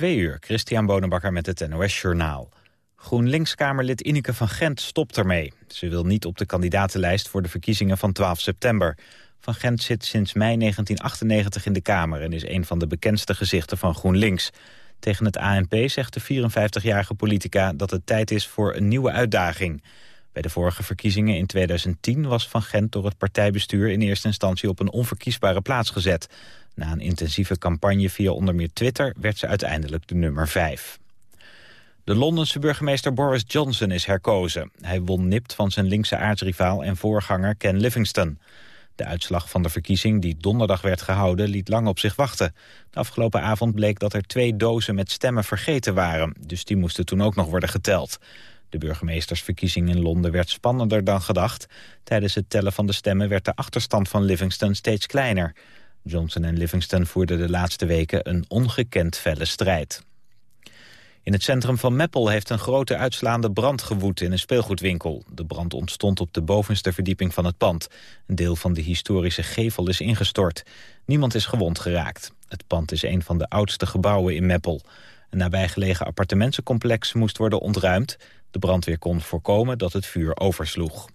Twee uur, Christian Bonenbakker met het NOS Journaal. GroenLinks-Kamerlid Ineke van Gent stopt ermee. Ze wil niet op de kandidatenlijst voor de verkiezingen van 12 september. Van Gent zit sinds mei 1998 in de Kamer... en is een van de bekendste gezichten van GroenLinks. Tegen het ANP zegt de 54-jarige politica dat het tijd is voor een nieuwe uitdaging. Bij de vorige verkiezingen in 2010 was Van Gent door het partijbestuur... in eerste instantie op een onverkiesbare plaats gezet... Na een intensieve campagne via onder meer Twitter werd ze uiteindelijk de nummer 5. De Londense burgemeester Boris Johnson is herkozen. Hij won nipt van zijn linkse aardsrivaal en voorganger Ken Livingstone. De uitslag van de verkiezing die donderdag werd gehouden liet lang op zich wachten. De afgelopen avond bleek dat er twee dozen met stemmen vergeten waren. Dus die moesten toen ook nog worden geteld. De burgemeestersverkiezing in Londen werd spannender dan gedacht. Tijdens het tellen van de stemmen werd de achterstand van Livingstone steeds kleiner. Johnson en Livingston voerden de laatste weken een ongekend felle strijd. In het centrum van Meppel heeft een grote uitslaande brand gewoed in een speelgoedwinkel. De brand ontstond op de bovenste verdieping van het pand. Een deel van de historische gevel is ingestort. Niemand is gewond geraakt. Het pand is een van de oudste gebouwen in Meppel. Een nabijgelegen appartementencomplex moest worden ontruimd. De brandweer kon voorkomen dat het vuur oversloeg.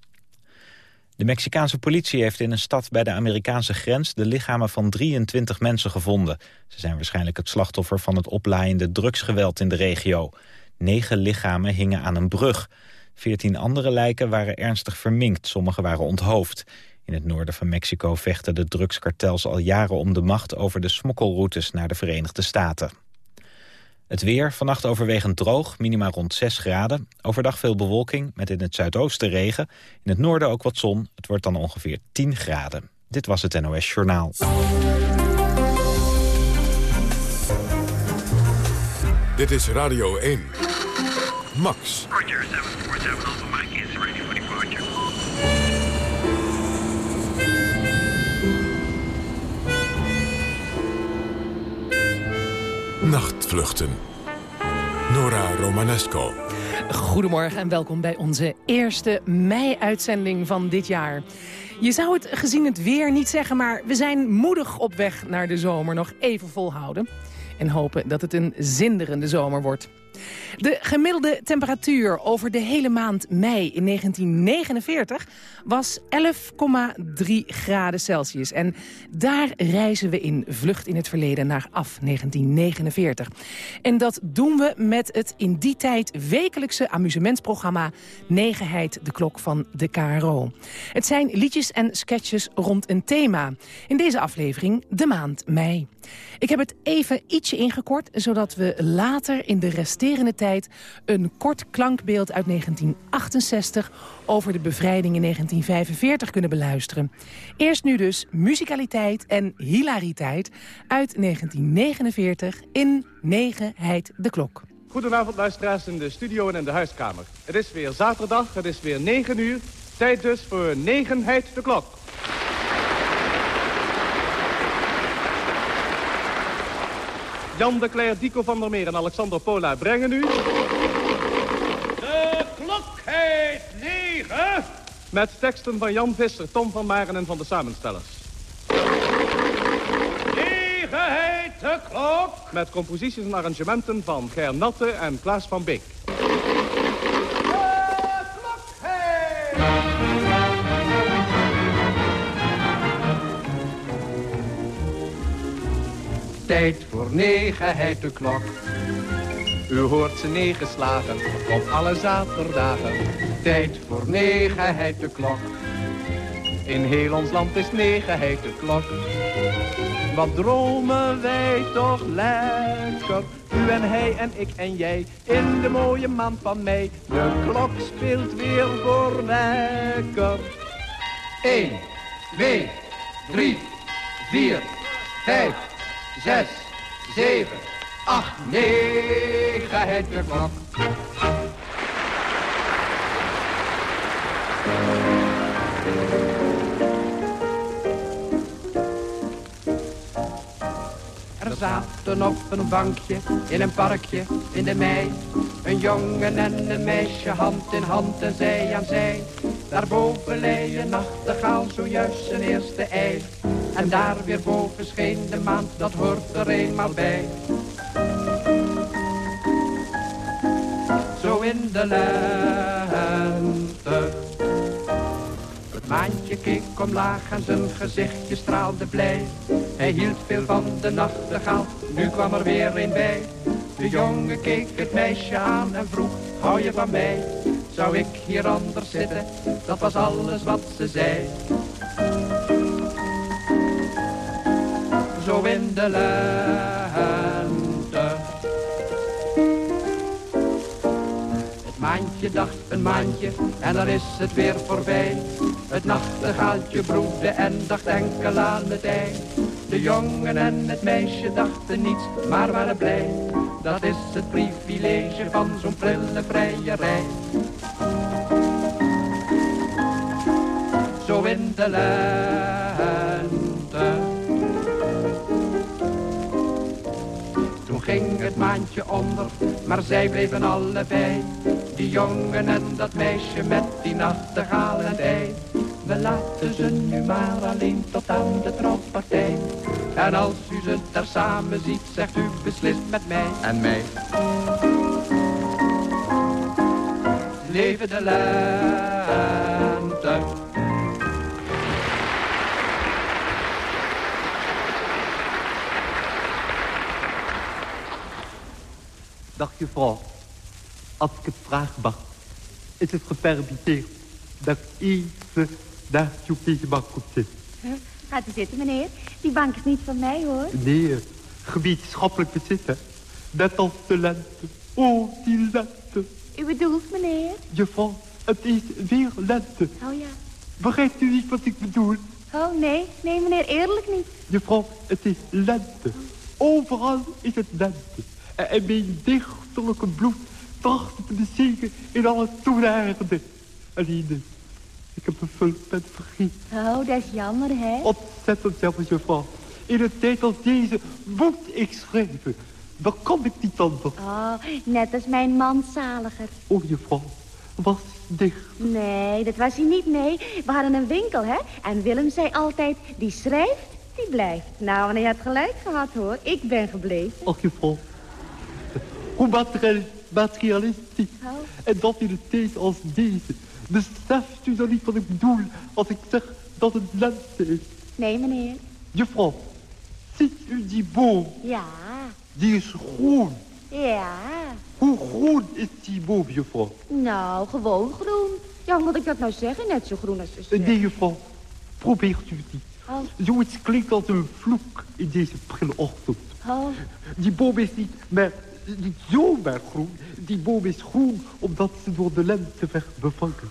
De Mexicaanse politie heeft in een stad bij de Amerikaanse grens... de lichamen van 23 mensen gevonden. Ze zijn waarschijnlijk het slachtoffer van het oplaaiende drugsgeweld in de regio. Negen lichamen hingen aan een brug. Veertien andere lijken waren ernstig verminkt, sommige waren onthoofd. In het noorden van Mexico vechten de drugskartels al jaren om de macht... over de smokkelroutes naar de Verenigde Staten. Het weer, vannacht overwegend droog, minima rond 6 graden. Overdag veel bewolking, met in het zuidoosten regen. In het noorden ook wat zon. Het wordt dan ongeveer 10 graden. Dit was het NOS Journaal. Dit is Radio 1. Max. Roger, 747 Nachtvluchten. Nora Romanesco. Goedemorgen en welkom bij onze eerste mei-uitzending van dit jaar. Je zou het gezien het weer niet zeggen, maar we zijn moedig op weg naar de zomer. Nog even volhouden en hopen dat het een zinderende zomer wordt. De gemiddelde temperatuur over de hele maand mei in 1949 was 11,3 graden Celsius. En daar reizen we in Vlucht in het Verleden naar af, 1949. En dat doen we met het in die tijd wekelijkse amusementsprogramma Negenheid de Klok van de KRO. Het zijn liedjes en sketches rond een thema. In deze aflevering de maand mei. Ik heb het even ietsje ingekort, zodat we later in de tijd... een kort klankbeeld uit 1968 over de bevrijding in 1945 kunnen beluisteren. Eerst nu dus muzikaliteit en hilariteit uit 1949 in Negenheid de Klok. Goedenavond luisteraars in de studio en in de huiskamer. Het is weer zaterdag, het is weer 9 uur. Tijd dus voor Negenheid de Klok. Jan de Cler, Dico van der Meer en Alexander Pola brengen u... De klok heet negen. met teksten van Jan Visser, Tom van Maren en van de samenstellers. Negen heet de klok. Met composities en arrangementen van Ger Natte en Klaas van Beek. De klok heet. Tijd voor negenheid de klok. U hoort ze negen slagen op alle zaterdagen. Tijd voor negenheid de klok. In heel ons land is negenheid de klok. Wat dromen wij toch lekker. U en hij en ik en jij in de mooie maand van mei. De klok speelt weer voor lekker. 1, 2, 3, 4, 5, 6, 7, 8, 9, het de klok. Er zaten op een bankje in een parkje in de mei. Een jongen en een meisje hand in hand en zij aan zij. Daarboven lei een nachtegaal zojuist zijn eerste ei. En daar weer boven scheen de maan, dat hoort er eenmaal bij. Zo in de lente. Het maantje keek omlaag en zijn gezichtje straalde blij. Hij hield veel van de nachtegaal, nu kwam er weer een bij. De jongen keek het meisje aan en vroeg, hou je van mij? Zou ik hier anders zitten? Dat was alles wat ze zei. Zo in de. Het maandje dacht een maandje en dan is het weer voorbij. Het nachtegaaltje broedde en dacht enkel aan het ei. De jongen en het meisje dachten niets, maar waren blij. Dat is het privilege van zo'n prille vrijerij. Zo in de lente. Het maandje onder, maar zij bleven allebei. Die jongen en dat meisje met die nachtegaal en ei. We laten ze nu maar alleen tot aan de trouwpartij. En als u ze daar samen ziet, zegt u beslist met mij. En mij. Leven de lente. Dag juffrouw, als ik het vraag mag, is het gepermitteerd dat ik even naast op deze bank kom zitten? Gaat u zitten, meneer. Die bank is niet van mij, hoor. Nee, gemeenschappelijk bezitten. Net als de lente. Oh, die lente. U bedoelt, meneer? Juffrouw, het is weer lente. Oh ja. Begrijpt u niet wat ik bedoel? Oh nee, nee meneer, eerlijk niet. Juffrouw, het is lente. Overal is het lente. En, en mijn dichterlijke bloed tracht te bezegen in alle toenaarden. Alleen, eh, ik heb een vulpen vergeten. Oh, dat is jammer, hè? Ontzettend jammer, juffrouw. In een tijd als deze moet ik schrijven. Dan kan ik niet anders. Oh, net als mijn man zaliger. Oh, juffrouw, was dicht. Nee, dat was hij niet, nee. We hadden een winkel, hè? En Willem zei altijd, die schrijft, die blijft. Nou, en hij had gelijk gehad, hoor. Ik ben gebleven. Ach, juffrouw. Hoe materialistisch. En dat in een tijd als deze. Beseft u dan niet wat ik bedoel als ik zeg dat het lente is? Nee, meneer. Juffrouw, ziet u die boom? Ja, Die is groen. ja. Hoe groen is die boom, juffrouw? Nou, gewoon groen. Ja, moet ik dat nou zeggen? Net zo groen als de sneeuw. Nee, juffrouw. Probeert u het niet. Oh, Zoiets klinkt als een vloek in deze prille ochtend. oh, Die boom is niet, maar, niet zomaar groen. Die boom is groen omdat ze door de lente werd bevangen.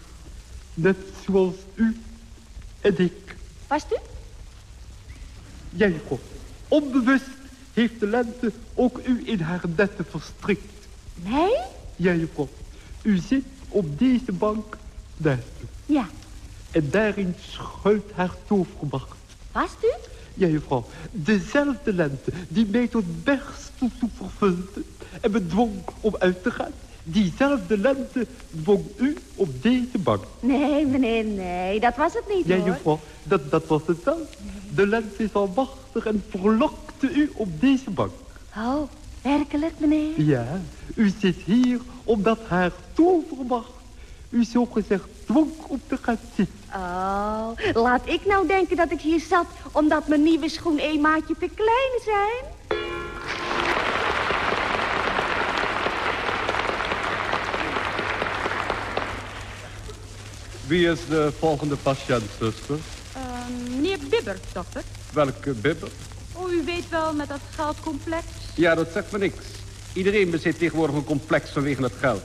Net zoals u en ik. past u? Ja, juffrouw. Onbewust heeft de lente ook u in haar netten verstrikt. Nee? Ja, juffrouw. U zit op deze bank naast u. Ja. En daarin schuilt haar tovermacht. Past u? Ja, juffrouw. Dezelfde lente die mij tot bergstoel toe vervulde en me dwong om uit te gaan. Diezelfde lente dwong u op deze bank. Nee, meneer, nee. Dat was het niet, Ja, hoor. juffrouw, dat, dat was het wel. De lente is almachtig en verlokte u op deze bank. Oh, werkelijk, meneer? Ja, u zit hier omdat haar tovermacht u zogezegd dwong om te gaan zitten. Oh, laat ik nou denken dat ik hier zat omdat mijn nieuwe schoen een maatje te klein zijn? Wie is de volgende patiënt, zuster? Ehm, meneer Bibber, dokter. Welke bibber? Oh, u weet wel, met dat geldcomplex. Ja, dat zegt me niks. Iedereen bezit tegenwoordig een complex vanwege het geld.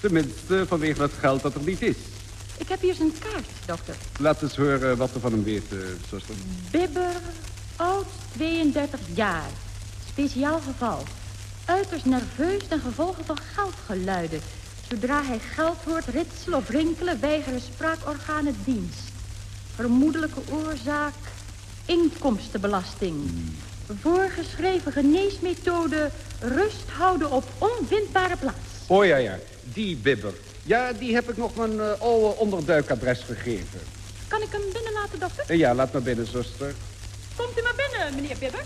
Tenminste, vanwege het geld dat er niet is. Ik heb hier zijn kaart, dokter. Laat eens horen wat we van hem weten, zuster. Bibber, oud, 32 jaar. Speciaal geval. Uiterst nerveus ten gevolge van geldgeluiden. Zodra hij geld hoort ritselen of rinkelen, weigeren spraakorganen dienst. Vermoedelijke oorzaak, inkomstenbelasting. Voorgeschreven geneesmethode, rust houden op onvindbare plaats. Oh ja, ja, die bibber. Ja, die heb ik nog mijn eh, oude onderduikadres gegeven. Kan ik hem binnen laten, dokter? Ja, laat maar binnen, zuster. Komt u maar binnen, meneer Bibber.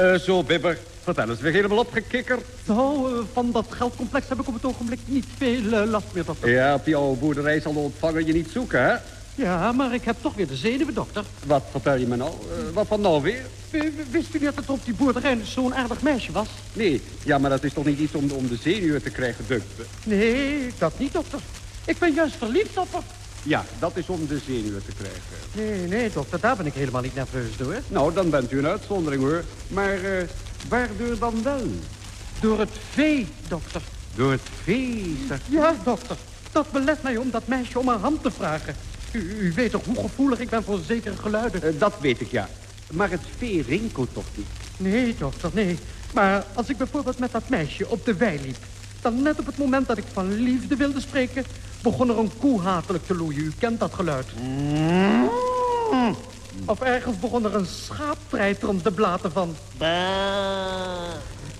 Uh, zo, Bibber. Vertel eens, weer helemaal opgekikkerd? Nou, van dat geldcomplex heb ik op het ogenblik niet veel uh, last meer, dokter. Ja, op die oude boerderij zal de ontvanger je niet zoeken, hè? Ja, maar ik heb toch weer de zenuwen, dokter. Wat vertel je me nou? wat van nou weer? wist u niet dat het op die boerderij zo'n aardig meisje was? Nee, ja, maar dat is toch niet iets om, om de zenuwen te krijgen, Duk? Nee, dat niet, dokter. Ik ben juist verliefd op haar. Ja, dat is om de zenuwen te krijgen. Nee, nee, dokter, daar ben ik helemaal niet nerveus door. Nou, dan bent u een uitzondering, hoor. Maar uh, waardoor dan wel? Door het vee, dokter. Door het vee, zeg. Ja, dokter. Dat belet mij om dat meisje om haar hand te vragen. U, u weet toch hoe gevoelig ik ben voor zekere geluiden? Uh, dat weet ik, ja. Maar het vee rinkelt toch niet? Nee, dokter, nee. Maar als ik bijvoorbeeld met dat meisje op de wei liep... dan net op het moment dat ik van liefde wilde spreken... begon er een koe hatelijk te loeien. U kent dat geluid. Mm. Of ergens begon er een schaap treiterend te blaten van...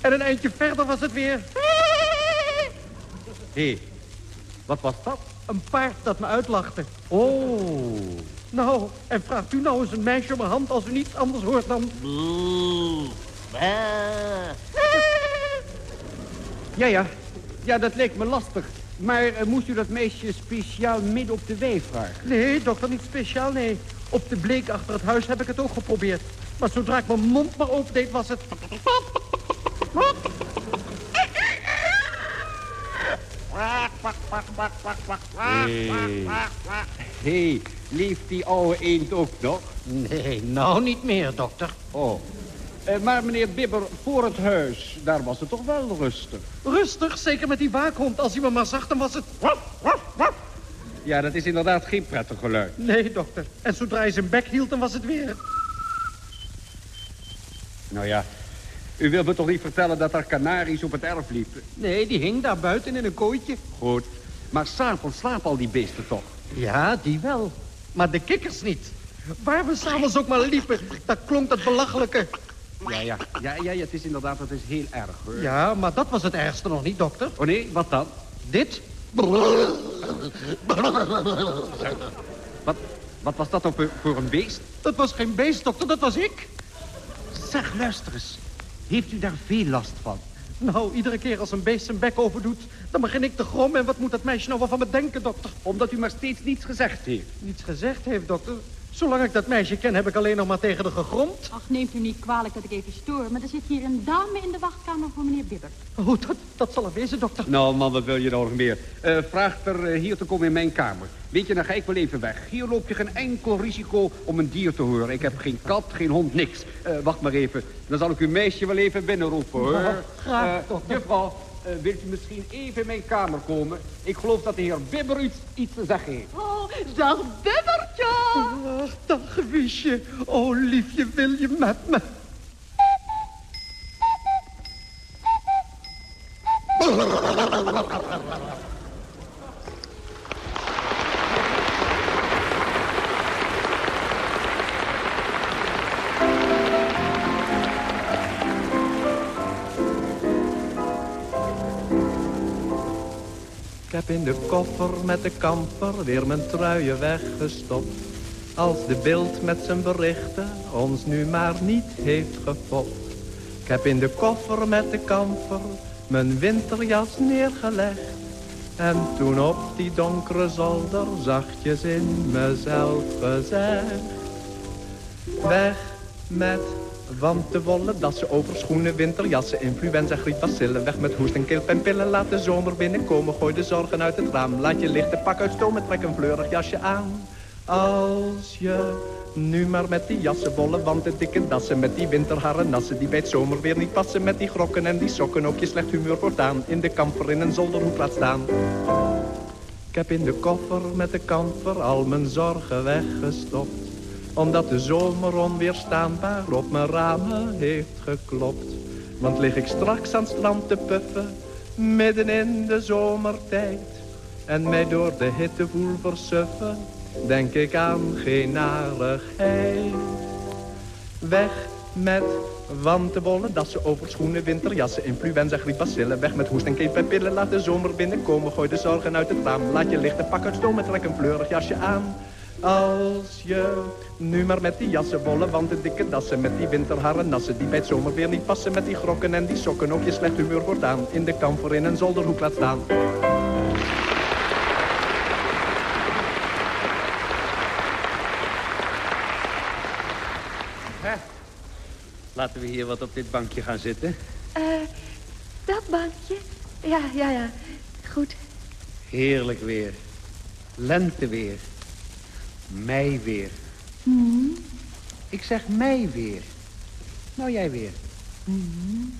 En een eindje verder was het weer... Hé, hey, wat was dat? Een paard dat me uitlachte. Oh. Nou, en vraagt u nou eens een meisje om mijn hand als u niets anders hoort dan... Ja, ja. Ja, dat leek me lastig. Maar uh, moest u dat meisje speciaal midden op de wei vragen? Nee, dokter, niet speciaal, nee. Op de bleek achter het huis heb ik het ook geprobeerd. Maar zodra ik mijn mond maar opendeed, was het... Hé, hey, leeft die oude eend ook nog? Nee, nou niet meer, dokter. Oh. Uh, maar meneer Bibber, voor het huis, daar was het toch wel rustig? Rustig? Zeker met die waakhond. Als hij me maar zag, dan was het... Ja, dat is inderdaad geen prettig geluid. Nee, dokter. En zodra hij zijn bek hield, dan was het weer... Nou ja, u wilt me toch niet vertellen dat er kanaries op het erf liepen? Nee, die hing daar buiten in een kooitje. Goed. Maar s'avonds slapen al die beesten toch? Ja, die wel. Maar de kikkers niet. Waar we s'avonds ook maar liepen, daar klonk dat belachelijke... Ja, ja, ja, ja, het is inderdaad, dat is heel erg, hoor. Ja, maar dat was het ergste nog niet, dokter. Oh nee, wat dan? Dit? Wat, wat was dat ook voor een beest? Dat was geen beest, dokter, dat was ik. Zeg, luister eens. Heeft u daar veel last van? Nou, iedere keer als een beest zijn bek overdoet, dan begin ik te grommen. En wat moet dat meisje nou wel van me denken, dokter? Omdat u maar steeds niets gezegd heeft. Niets gezegd heeft, dokter? Zolang ik dat meisje ken, heb ik alleen nog maar tegen de gegromd. Ach, neemt u niet kwalijk dat ik even stoor, maar er zit hier een dame in de wachtkamer voor meneer Bibber. Oh, dat, dat zal er wezen, dokter. Nou, man, wat wil je nou nog meer? Uh, vraag er uh, hier te komen in mijn kamer. Weet je, dan ga ik wel even weg. Hier loop je geen enkel risico om een dier te horen. Ik heb geen kat, geen hond, niks. Uh, wacht maar even. Dan zal ik uw meisje wel even binnenroepen, hoor. Oh, graag, dokter. Juffrouw, uh, wilt u misschien even in mijn kamer komen? Ik geloof dat de heer Bibber iets, iets te zeggen heeft. Oh, dag Bibbertje. Ach, dag Wiesje. Oh, liefje, wil je met me? De koffer met de kamper weer mijn truien weggestopt. Als de beeld met zijn berichten ons nu maar niet heeft gefopt. Ik heb in de koffer met de kamper mijn winterjas neergelegd. En toen op die donkere zolder zachtjes in mezelf gezegd. Weg met want de wollen dassen, overschoenen, winterjassen, influenza, griep, bacillen. Weg met hoest en keel en pillen, laat de zomer binnenkomen. Gooi de zorgen uit het raam, laat je lichten pak uit stomen, trek een fleurig jasje aan. Als je nu maar met die jassen, wollen wanten, dikke dassen, met die winterharen nassen, die bij het zomer weer niet passen, met die grokken en die sokken ook je slecht humeur voortaan, in de kamper in een zolderhoek laat staan. Ik heb in de koffer met de kamper al mijn zorgen weggestopt omdat de zomer onweerstaanbaar op mijn ramen heeft geklopt. Want lig ik straks aan het strand te puffen, midden in de zomertijd. En mij door de hitte voel versuffen, denk ik aan geen narigheid. Weg met wantenbollen, dassen, overschoenen, winterjassen, influenza, griep, bacillen. Weg met hoest en pillen, laat de zomer binnenkomen. Gooi de zorgen uit het raam, laat je lichten pak uit stomen, trek een fleurig jasje aan. Als je nu maar met die jassen wollen, want de dikke dassen met die winterharen nassen die bij het zomerweer niet passen met die grokken en die sokken ook je slecht humeur voortaan in de kamfer in een zolderhoek laat staan. Hè? Laten we hier wat op dit bankje gaan zitten. Eh, dat bankje? Ja, ja, ja. Goed. Heerlijk weer. Lenteweer. Mei weer. Hmm. Ik zeg mei weer. Nou, jij weer. Hmm.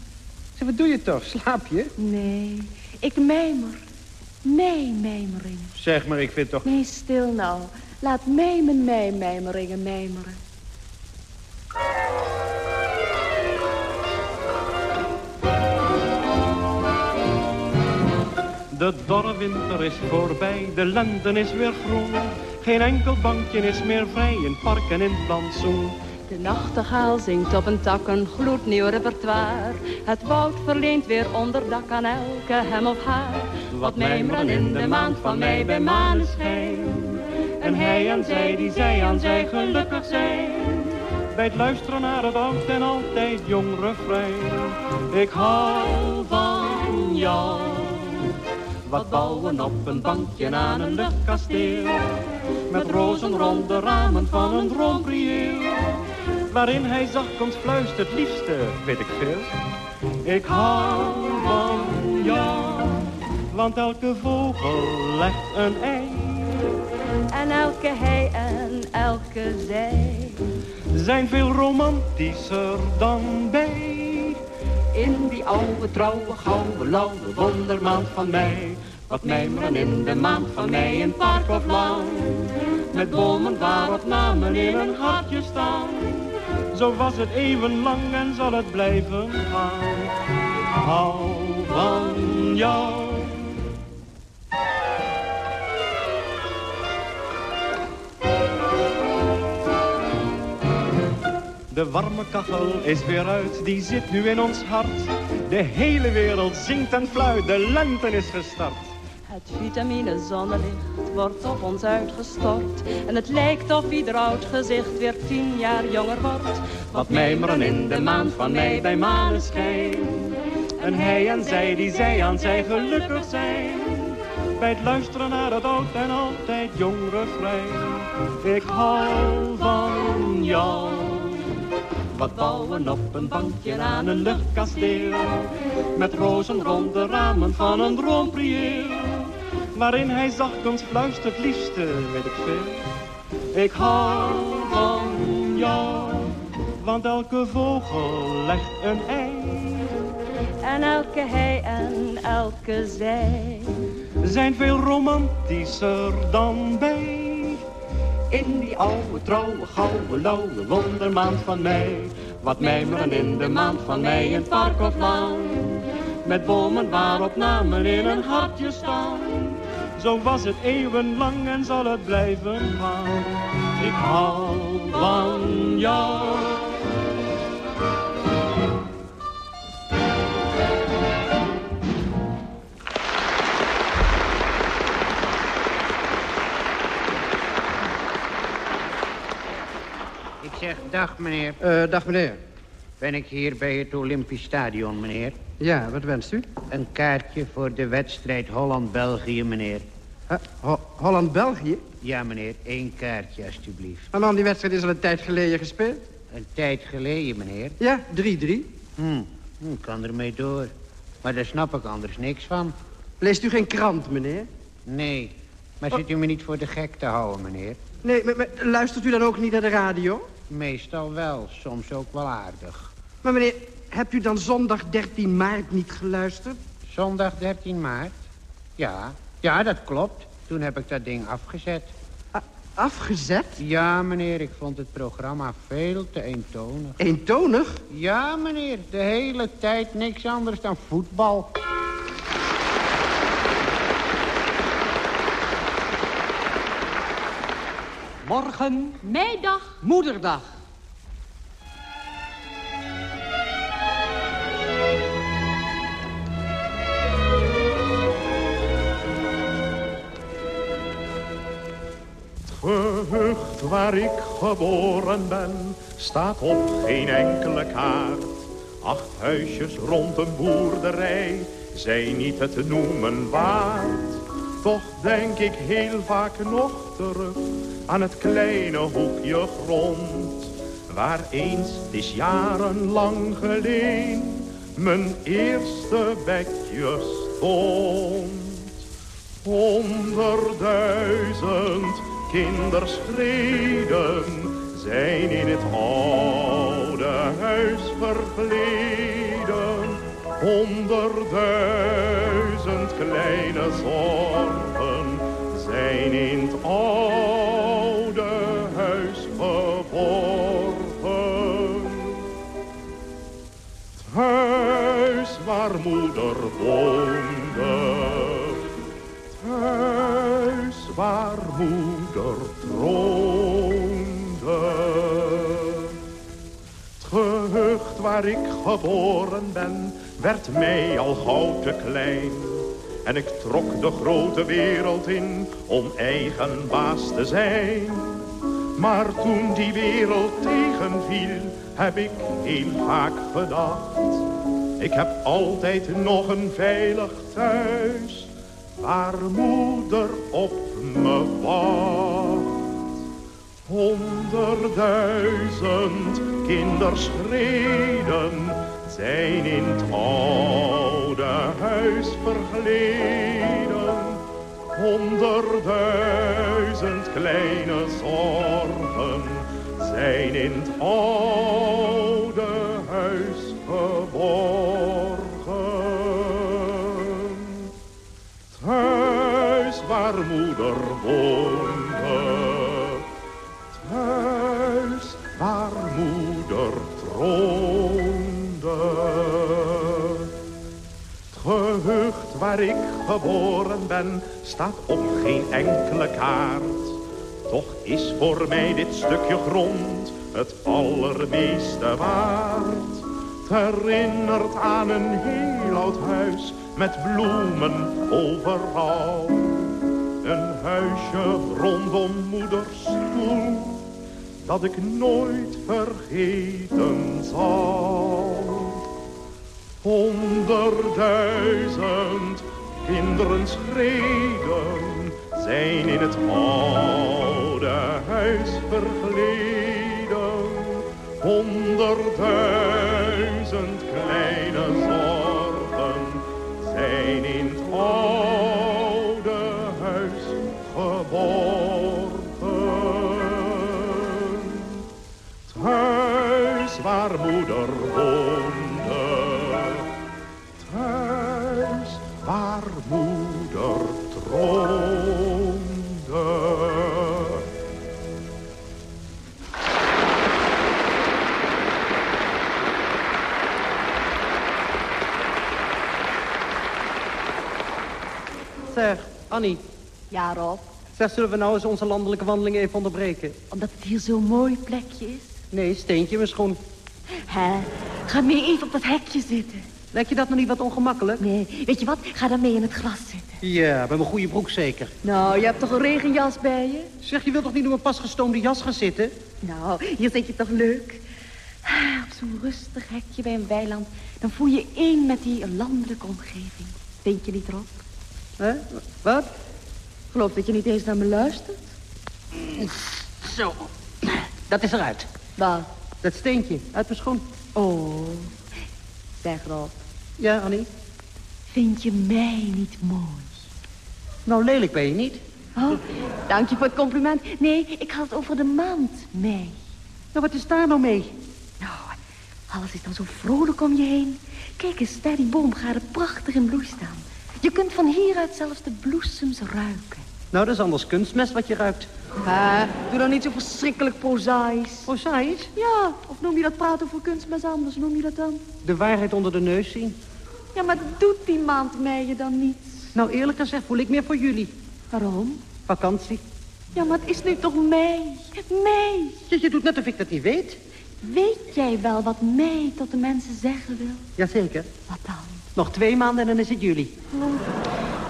Zeg, wat doe je toch? Slaap je? Nee, ik mijmer. Meemijmering. Zeg maar, ik vind toch... Nee, stil nou. Laat mij mijn mijmijmeringen mijmeren. De dorre winter is voorbij, de lente is weer groen. Geen enkel bankje is meer vrij in park en in plantsoen. De nachtegaal zingt op een tak een gloednieuw repertoire. Het woud verleent weer onderdak aan elke hem of haar. Wat mijmeren in de maand van mei bij maneschijn. En hij en zij die zij aan zij gelukkig zijn. Bij het luisteren naar het oud en altijd jong refrein. Ik hou van jou. Wat bouwen op een bankje aan een luchtkasteel. Met rozen rond de ramen van een droomprieel. Waarin hij zacht fluistert, liefste, weet ik veel. Ik hou van jou. Want elke vogel legt een ei. En elke hij en elke zij. Zijn veel romantischer dan bij. In die oude, trouwe, gouden, lauwe wondermaand van mei. Wat mijmeren in de maand van mei in park of lang. Met bomen waarop namen in een hartje staan. Zo was het eeuwenlang en zal het blijven gaan. Hou van jou. De warme kachel is weer uit, die zit nu in ons hart. De hele wereld zingt en fluit, de lente is gestart. Het vitamine zonnelicht wordt op ons uitgestort. En het lijkt of ieder oud gezicht weer tien jaar jonger wordt. Wat mijmeren in de maand van mei bij maneschijn. En hij en zij die zij aan zij gelukkig zijn. Bij het luisteren naar het oud en altijd jong refrein. Ik hou van jou. Wat bouwen op een bankje aan een luchtkasteel. Met rozen rond de ramen van een droomprieel. Waarin hij zacht ons fluistert, liefste, weet ik veel. Ik hou van jou, want elke vogel legt een ei. En elke hij en elke zij. Zijn veel romantischer dan wij. In die oude, trouwe, gouden, lauwe wondermaand van mei. Wat mijmeren in de maand van mei in park of lang. Met bomen waarop namen in een hartje staan. Zo was het eeuwenlang en zal het blijven gaan. Ik hou van jou. Ik dag, meneer. Uh, dag, meneer. Ben ik hier bij het Olympisch Stadion, meneer? Ja, wat wenst u? Een kaartje voor de wedstrijd Holland-België, meneer. Ho Holland-België? Ja, meneer. Eén kaartje, alstublieft. Maar man, die wedstrijd is al een tijd geleden gespeeld. Een tijd geleden, meneer? Ja, 3-3. Hm, hm, kan ermee door. Maar daar snap ik anders niks van. Leest u geen krant, meneer? Nee, maar oh. zit u me niet voor de gek te houden, meneer? Nee, maar, maar luistert u dan ook niet naar de radio? Meestal wel, soms ook wel aardig. Maar meneer, hebt u dan zondag 13 maart niet geluisterd? Zondag 13 maart? Ja, ja, dat klopt. Toen heb ik dat ding afgezet. A afgezet? Ja, meneer, ik vond het programma veel te eentonig. Eentonig? Ja, meneer, de hele tijd niks anders dan voetbal. Morgen... Meidag. Moederdag. waar ik geboren ben, staat op geen enkele kaart. Acht huisjes rond een boerderij zijn niet het noemen waard. Toch denk ik heel vaak nog terug aan het kleine hoekje grond. Waar eens, is jarenlang geleden, mijn eerste bedje stond. Honderdduizend kinderschreden zijn in het oude huis vergleden. Honderdduizend kleine zorgen zijn in het oude huis geborgen. Het huis waar moeder woonde. Het huis waar moeder troonde. Het waar ik geboren ben, werd mij al gauw te klein. En ik trok de grote wereld in om eigen baas te zijn. Maar toen die wereld tegenviel, heb ik heel vaak gedacht. Ik heb altijd nog een veilig thuis, waar moeder op me wacht. Honderdduizend kinderschreden zijn in het huis vergleden. Honderdduizend kleine zorgen zijn in het oude huis geborgen. Het huis waar moeder woonde. Waar ik geboren ben, staat op geen enkele kaart. Toch is voor mij dit stukje grond het allermeeste waard. Herinnert aan een heel oud huis met bloemen overal. Een huisje rondom moeders stoel, dat ik nooit vergeten zal. Honderdduizend kinderen schreden zijn in het oude huis vergleden. Honderdduizend kleine zorgen zijn in het oude huis geborgen. Het huis waar moeder Ja, Rob. Zeg, zullen we nou eens onze landelijke wandeling even onderbreken? Omdat het hier zo'n mooi plekje is. Nee, steentje mijn schoen. Hè? Ga mee even op dat hekje zitten. Lijkt je dat nog niet wat ongemakkelijk? Nee, weet je wat? Ga dan mee in het gras zitten. Ja, bij mijn goede broek zeker. Nou, je hebt toch een regenjas bij je? Zeg, je wilt toch niet op mijn pas gestoomde jas gaan zitten? Nou, hier zit je toch leuk? Ah, Op zo'n rustig hekje bij een weiland. Dan voel je één met die landelijke omgeving. Denk je niet, Rob? Hè? Wat? Geloof dat je niet eens naar me luistert. Zo. Dat is eruit. Wat? Dat steentje, uit mijn schoen. Oh. Zeg, Rob. Ja, Annie? Vind je mij niet mooi? Nou, lelijk ben je niet. Oh, dank je voor het compliment. Nee, ik had het over de maand mei. Nou, wat is daar nou mee? Nou, alles is dan zo vrolijk om je heen. Kijk eens, daar die boomgaarden prachtig in bloei staan. Je kunt van hieruit zelfs de bloesems ruiken. Nou, dat is anders kunstmest wat je ruikt. Ah, doe dan niet zo verschrikkelijk prozaïs. Prozaïs? Ja, of noem je dat praten voor kunstmest anders? Noem je dat dan? De waarheid onder de neus zien. Ja, maar doet die maand mei je dan niet? Nou, eerlijk gezegd voel ik meer voor jullie. Waarom? Vakantie. Ja, maar het is nu toch mei? Mei! Je, je doet net of ik dat niet weet. Weet jij wel wat mei tot de mensen zeggen wil? Jazeker. Wat dan? Nog twee maanden en dan is het juli. Oh,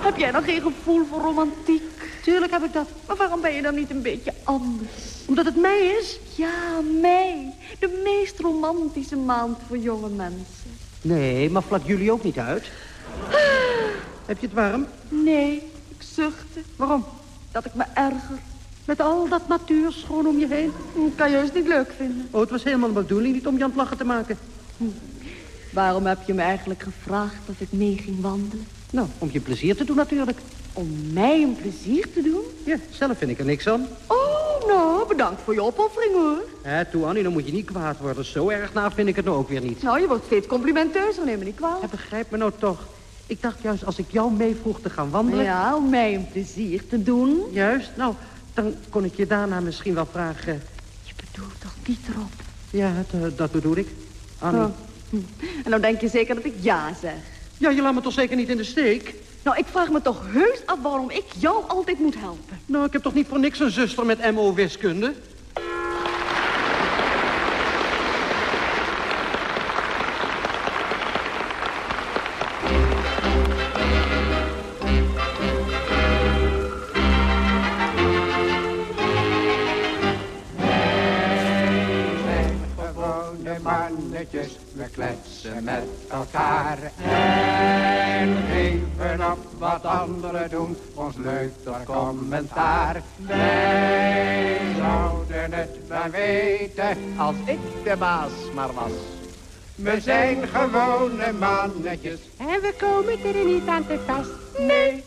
heb jij nog geen gevoel voor romantiek? Tuurlijk heb ik dat. Maar waarom ben je dan niet een beetje anders? Omdat het mei is? Ja, mei. De meest romantische maand voor jonge mensen. Nee, maar vlak jullie ook niet uit. Heb je het warm? Nee, ik zuchtte. Waarom? Dat ik me erger. Met al dat natuurschoon om je heen? Ik kan je juist niet leuk vinden. Oh, het was helemaal de bedoeling niet om je aan het lachen te maken. Hm. Waarom heb je me eigenlijk gevraagd of ik mee ging wandelen? Nou, om je plezier te doen natuurlijk. Om mij een plezier te doen? Ja, zelf vind ik er niks aan. Oh, nou, bedankt voor je opoffering, hoor. Hé, toe, Annie, dan moet je niet kwaad worden. Zo erg na vind ik het nou ook weer niet. Nou, je wordt steeds complimenteuzer, neem me niet kwalijk. Ja, begrijp me nou toch. Ik dacht juist, als ik jou mee vroeg te gaan wandelen... Ja, om mij een plezier te doen. Juist, nou, dan kon ik je daarna misschien wel vragen... Je bedoelt toch Pieter op? Ja, dat, dat bedoel ik. Annie. Oh. En dan denk je zeker dat ik ja zeg. Ja, je laat me toch zeker niet in de steek? Nou, ik vraag me toch heus af waarom ik jou altijd moet helpen. Nou, ik heb toch niet voor niks een zuster met MO-wiskunde? We kletsen met elkaar en geven op wat anderen doen, ons leuter commentaar. Wij zouden het wel weten, als ik de baas maar was. We zijn gewone mannetjes. En we komen er niet aan te vast. Nee.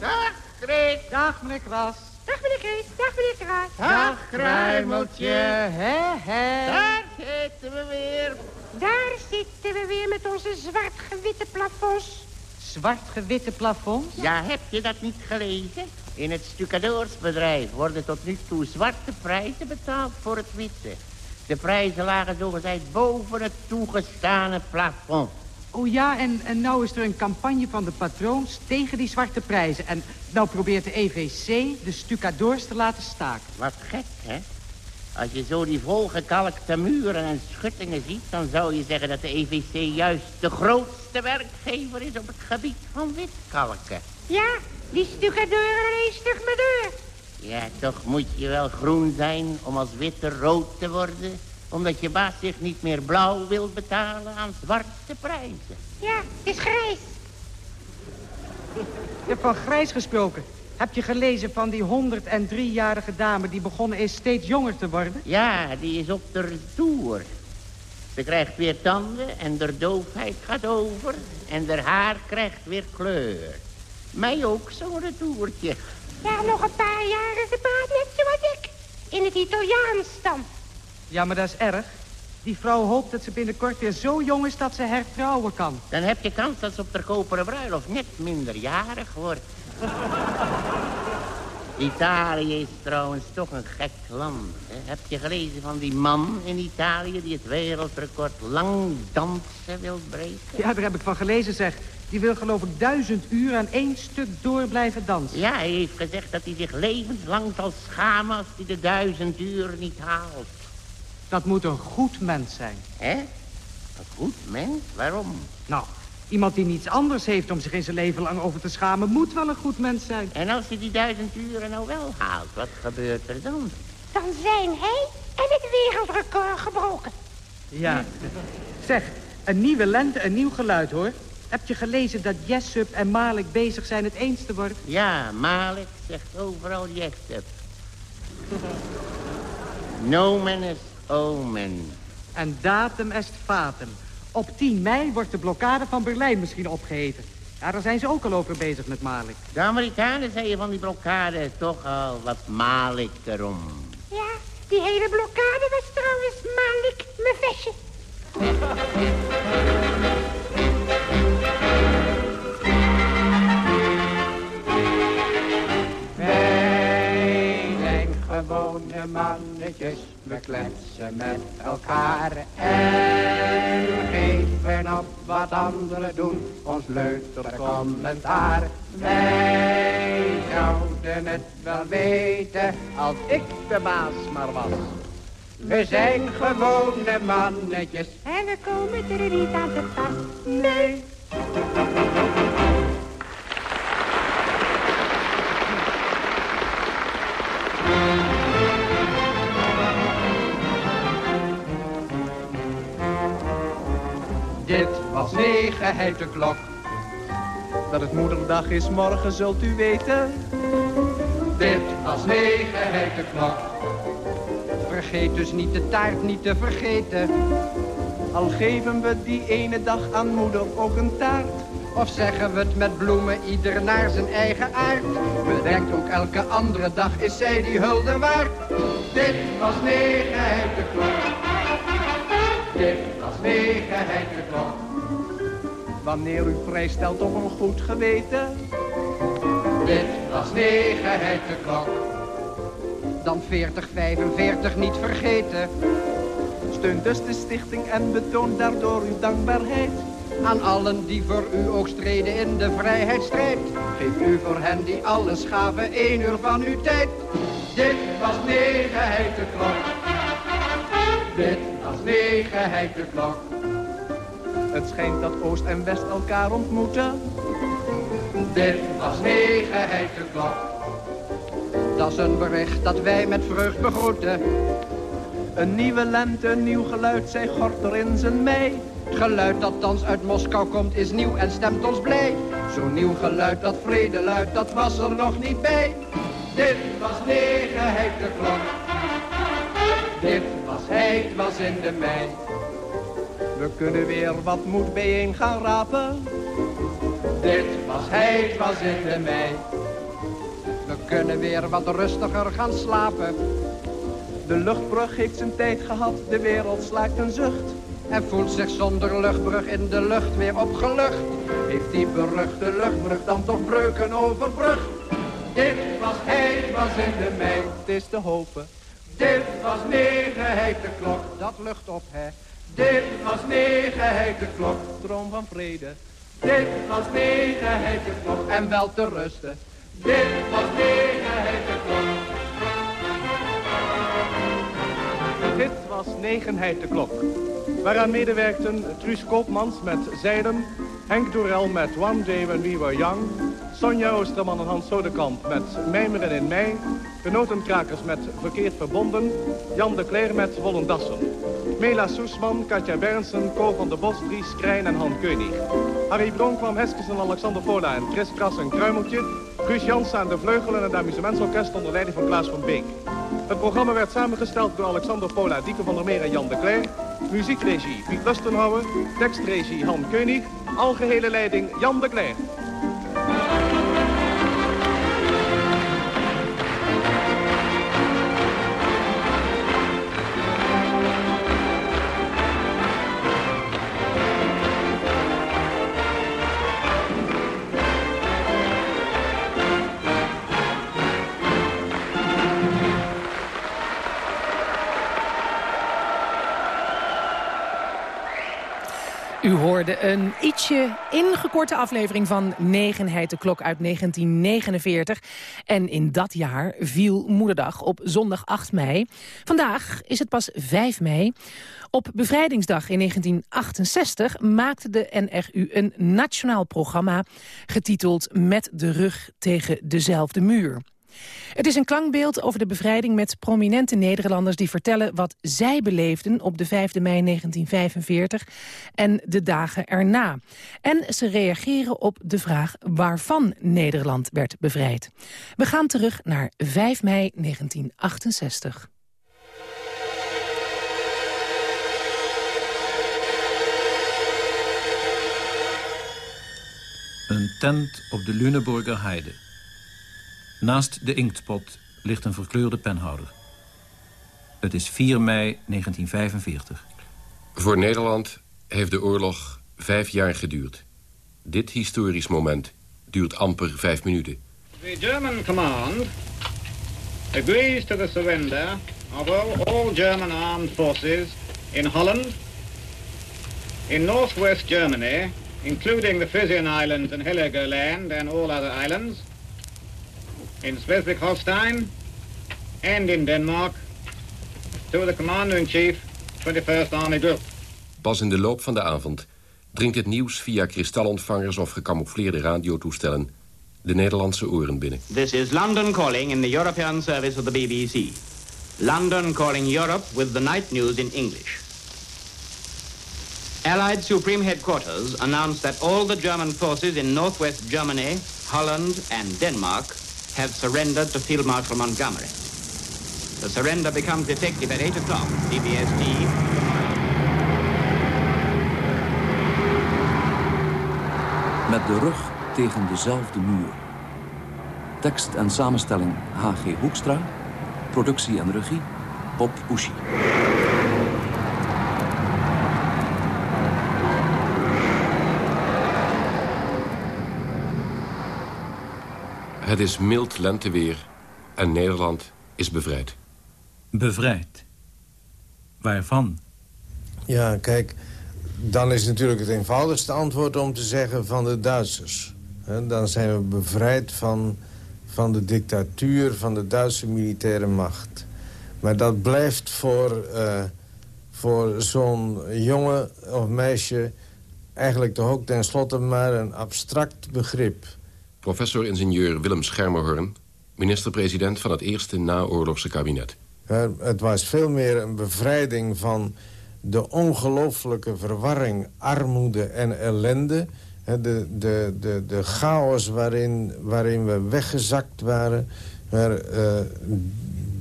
Dag, Greet. Dag, meneer Kras. Dag meneer Kees, dag meneer Kraas. Dag Kruimeltje, hè hè. Daar zitten we weer. Daar zitten we weer met onze zwart-gewitte plafonds. Zwart-gewitte plafonds? Ja, heb je dat niet gelezen? In het stucadoorsbedrijf worden tot nu toe zwarte prijzen betaald voor het witte. De prijzen lagen zogezegd boven het toegestane plafond. Oh ja, en, en nou is er een campagne van de patroons tegen die zwarte prijzen. En nou probeert de EVC de stucadoors te laten staken. Wat gek, hè? Als je zo die volgekalkte muren en schuttingen ziet... dan zou je zeggen dat de EVC juist de grootste werkgever is... op het gebied van witkalken. Ja, die stucadeuren een stuk met deur. Ja, toch moet je wel groen zijn om als witte rood te worden omdat je baas zich niet meer blauw wil betalen aan zwarte prijzen. Ja, het is grijs. Je hebt van grijs gesproken. Heb je gelezen van die 103-jarige dame die begonnen is steeds jonger te worden? Ja, die is op de retour. Ze krijgt weer tanden en de doofheid gaat over. En haar haar krijgt weer kleur. Mij ook zo'n retourtje. Ja, nog een paar jaren ze praat net zoals ik. In het Italiaans dan. Ja, maar dat is erg. Die vrouw hoopt dat ze binnenkort weer zo jong is dat ze hertrouwen kan. Dan heb je kans dat ze op de koperen bruiloft net minderjarig wordt. Italië is trouwens toch een gek land. Hè? Heb je gelezen van die man in Italië die het wereldrecord lang dansen wil breken? Ja, daar heb ik van gelezen, zeg. Die wil geloof ik duizend uur aan één stuk door blijven dansen. Ja, hij heeft gezegd dat hij zich levenslang zal schamen als hij de duizend uur niet haalt. Dat moet een goed mens zijn. Hè? Een goed mens? Waarom? Nou, iemand die niets anders heeft om zich in zijn leven lang over te schamen... moet wel een goed mens zijn. En als hij die duizend uren nou wel haalt, wat gebeurt er dan? Dan zijn hij en het wereldrecord gebroken. Ja. Zeg, een nieuwe lente, een nieuw geluid, hoor. Heb je gelezen dat Jessup en Malik bezig zijn het eens te worden? Ja, Malik zegt overal Jessup. no man is omen. En datum est fatum. Op 10 mei wordt de blokkade van Berlijn misschien opgeheven. Ja, daar zijn ze ook al over bezig met Malik. De Amerikanen zeiden van die blokkade toch al wat Malik erom. Ja, die hele blokkade was trouwens Malik mijn vestje. gewone mannetjes we kletsen met elkaar en geven op wat anderen doen, ons leuter commentaar. Wij zouden het wel weten, als ik de baas maar was. We zijn gewone mannetjes. En we komen er niet aan te pas. Nee. Dit was negenheid de klok. Dat het moederdag is morgen zult u weten. Dit was negenheid de klok. Vergeet dus niet de taart niet te vergeten. Al geven we die ene dag aan moeder ook een taart. Of zeggen we het met bloemen, ieder naar zijn eigen aard. Bedenkt ook elke andere dag is zij die hulde waard. Dit was negenheid de klok. Dit negenheid de klok. Wanneer u prijs stelt op een goed geweten. Dit was negenheid de klok. Dan 40, 45 niet vergeten. Steun dus de stichting en betoon daardoor uw dankbaarheid. Aan allen die voor u ook streden in de vrijheidsstrijd. Geef u voor hen die alles gaven één uur van uw tijd. Dit was negenheid de klok. Dit was negenheid de klok. Het schijnt dat Oost en West elkaar ontmoeten. Dit was negenheid de klok. Dat is een bericht dat wij met vreugd begroeten. Een nieuwe lente, een nieuw geluid, zij gort in zijn mei. Het geluid dat thans uit Moskou komt is nieuw en stemt ons blij. Zo'n nieuw geluid dat vrede luidt, dat was er nog niet bij. Dit was negenheid de klok. Dit heid, was in de mei. We kunnen weer wat moed bijeen gaan rapen. Dit was heid, was in de mei. We kunnen weer wat rustiger gaan slapen. De luchtbrug heeft zijn tijd gehad, de wereld slaakt een zucht. En voelt zich zonder luchtbrug in de lucht weer opgelucht. Heeft die beruchte luchtbrug dan toch breuken overbrugd? Dit was heid, was in de mei. Het is te hopen. Dit was negenheid de klok. Dat lucht op, hè. Dit was negenheid de klok. Droom van vrede. Dit was negenheid de klok. En wel te rusten. Dit was negenheid de klok. Dit was negenheid de klok. Waaraan medewerkten Truus Koopmans met Zeilen, Henk Dorel met One Day When We Were Young, Sonja Oosterman en Hans Sodekamp met Mijmeren in Mei, de Notenkrakers met Verkeerd Verbonden, Jan de Cler met Wollendassen. Mela Soesman, Katja Bernsen, Ko van de Bos, Dries Krijn en Han Keunig. Harry Bronkwam, Heskes en Alexander Pola en Chris Kras en Kruimeltje. Guus Jansen aan de vleugelen en het amusementsorkest onder leiding van Klaas van Beek. Het programma werd samengesteld door Alexander Pola, Dieke van der Meer en Jan de Cler. Muziekregie Piet Lustenhouwer, tekstregie Han Keunig, algehele leiding Jan de Cler. Een ietsje ingekorte aflevering van Negenheid de Klok uit 1949. En in dat jaar viel Moederdag op zondag 8 mei. Vandaag is het pas 5 mei. Op Bevrijdingsdag in 1968 maakte de NRU een nationaal programma... getiteld Met de rug tegen dezelfde muur. Het is een klankbeeld over de bevrijding met prominente Nederlanders... die vertellen wat zij beleefden op de 5 mei 1945 en de dagen erna. En ze reageren op de vraag waarvan Nederland werd bevrijd. We gaan terug naar 5 mei 1968. Een tent op de Luneburger Heide. Naast de inktpot ligt een verkleurde penhouder. Het is 4 mei 1945. Voor Nederland heeft de oorlog vijf jaar geduurd. Dit historisch moment duurt amper vijf minuten. The German command agrees to the surrender of all, all German armed forces in Holland, in northwest Germany, including the Frisian Islands and Heligoland and all other islands, in Schleswig-Holstein and in Denmark to the Commander-in-Chief, 21st Army Group. Pas in de loop van de avond dringt het nieuws via kristalontvangers of gecamoufleerde radiotoestellen de Nederlandse oren binnen. This is London calling in the European service of the BBC. London calling Europe with the night news in English. Allied Supreme Headquarters announced that all the German forces in northwest Germany, Holland, and Denmark have surrendered to Field Marshal Montgomery. The surrender becomes effective at 8 o'clock, DBST. Met de rug tegen dezelfde muur. Tekst en samenstelling H.G. Hoekstra. Productie en regie Bob Bushi. Het is mild lenteweer en Nederland is bevrijd. Bevrijd? Waarvan? Ja, kijk, dan is natuurlijk het eenvoudigste antwoord om te zeggen van de Duitsers. Dan zijn we bevrijd van, van de dictatuur, van de Duitse militaire macht. Maar dat blijft voor, uh, voor zo'n jongen of meisje eigenlijk toch ook tenslotte maar een abstract begrip. Professor-ingenieur Willem Schermerhorn, minister-president van het eerste naoorlogse kabinet. het was veel meer een bevrijding van de ongelooflijke verwarring, armoede en ellende. De, de, de, de chaos waarin, waarin we weggezakt waren. Uh,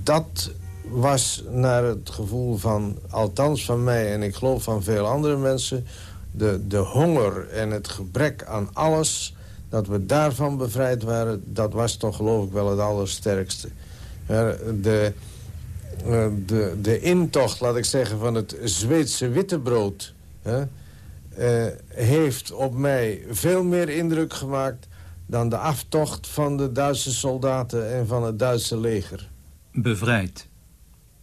dat was naar het gevoel van, althans van mij... en ik geloof van veel andere mensen... de, de honger en het gebrek aan alles dat we daarvan bevrijd waren, dat was toch geloof ik wel het allersterkste. De, eh, de, de intocht, laat ik zeggen, van het Zweedse wittebrood... Hè, uh, heeft op mij veel meer indruk gemaakt... dan de aftocht van de Duitse soldaten en van het Duitse leger. Bevrijd.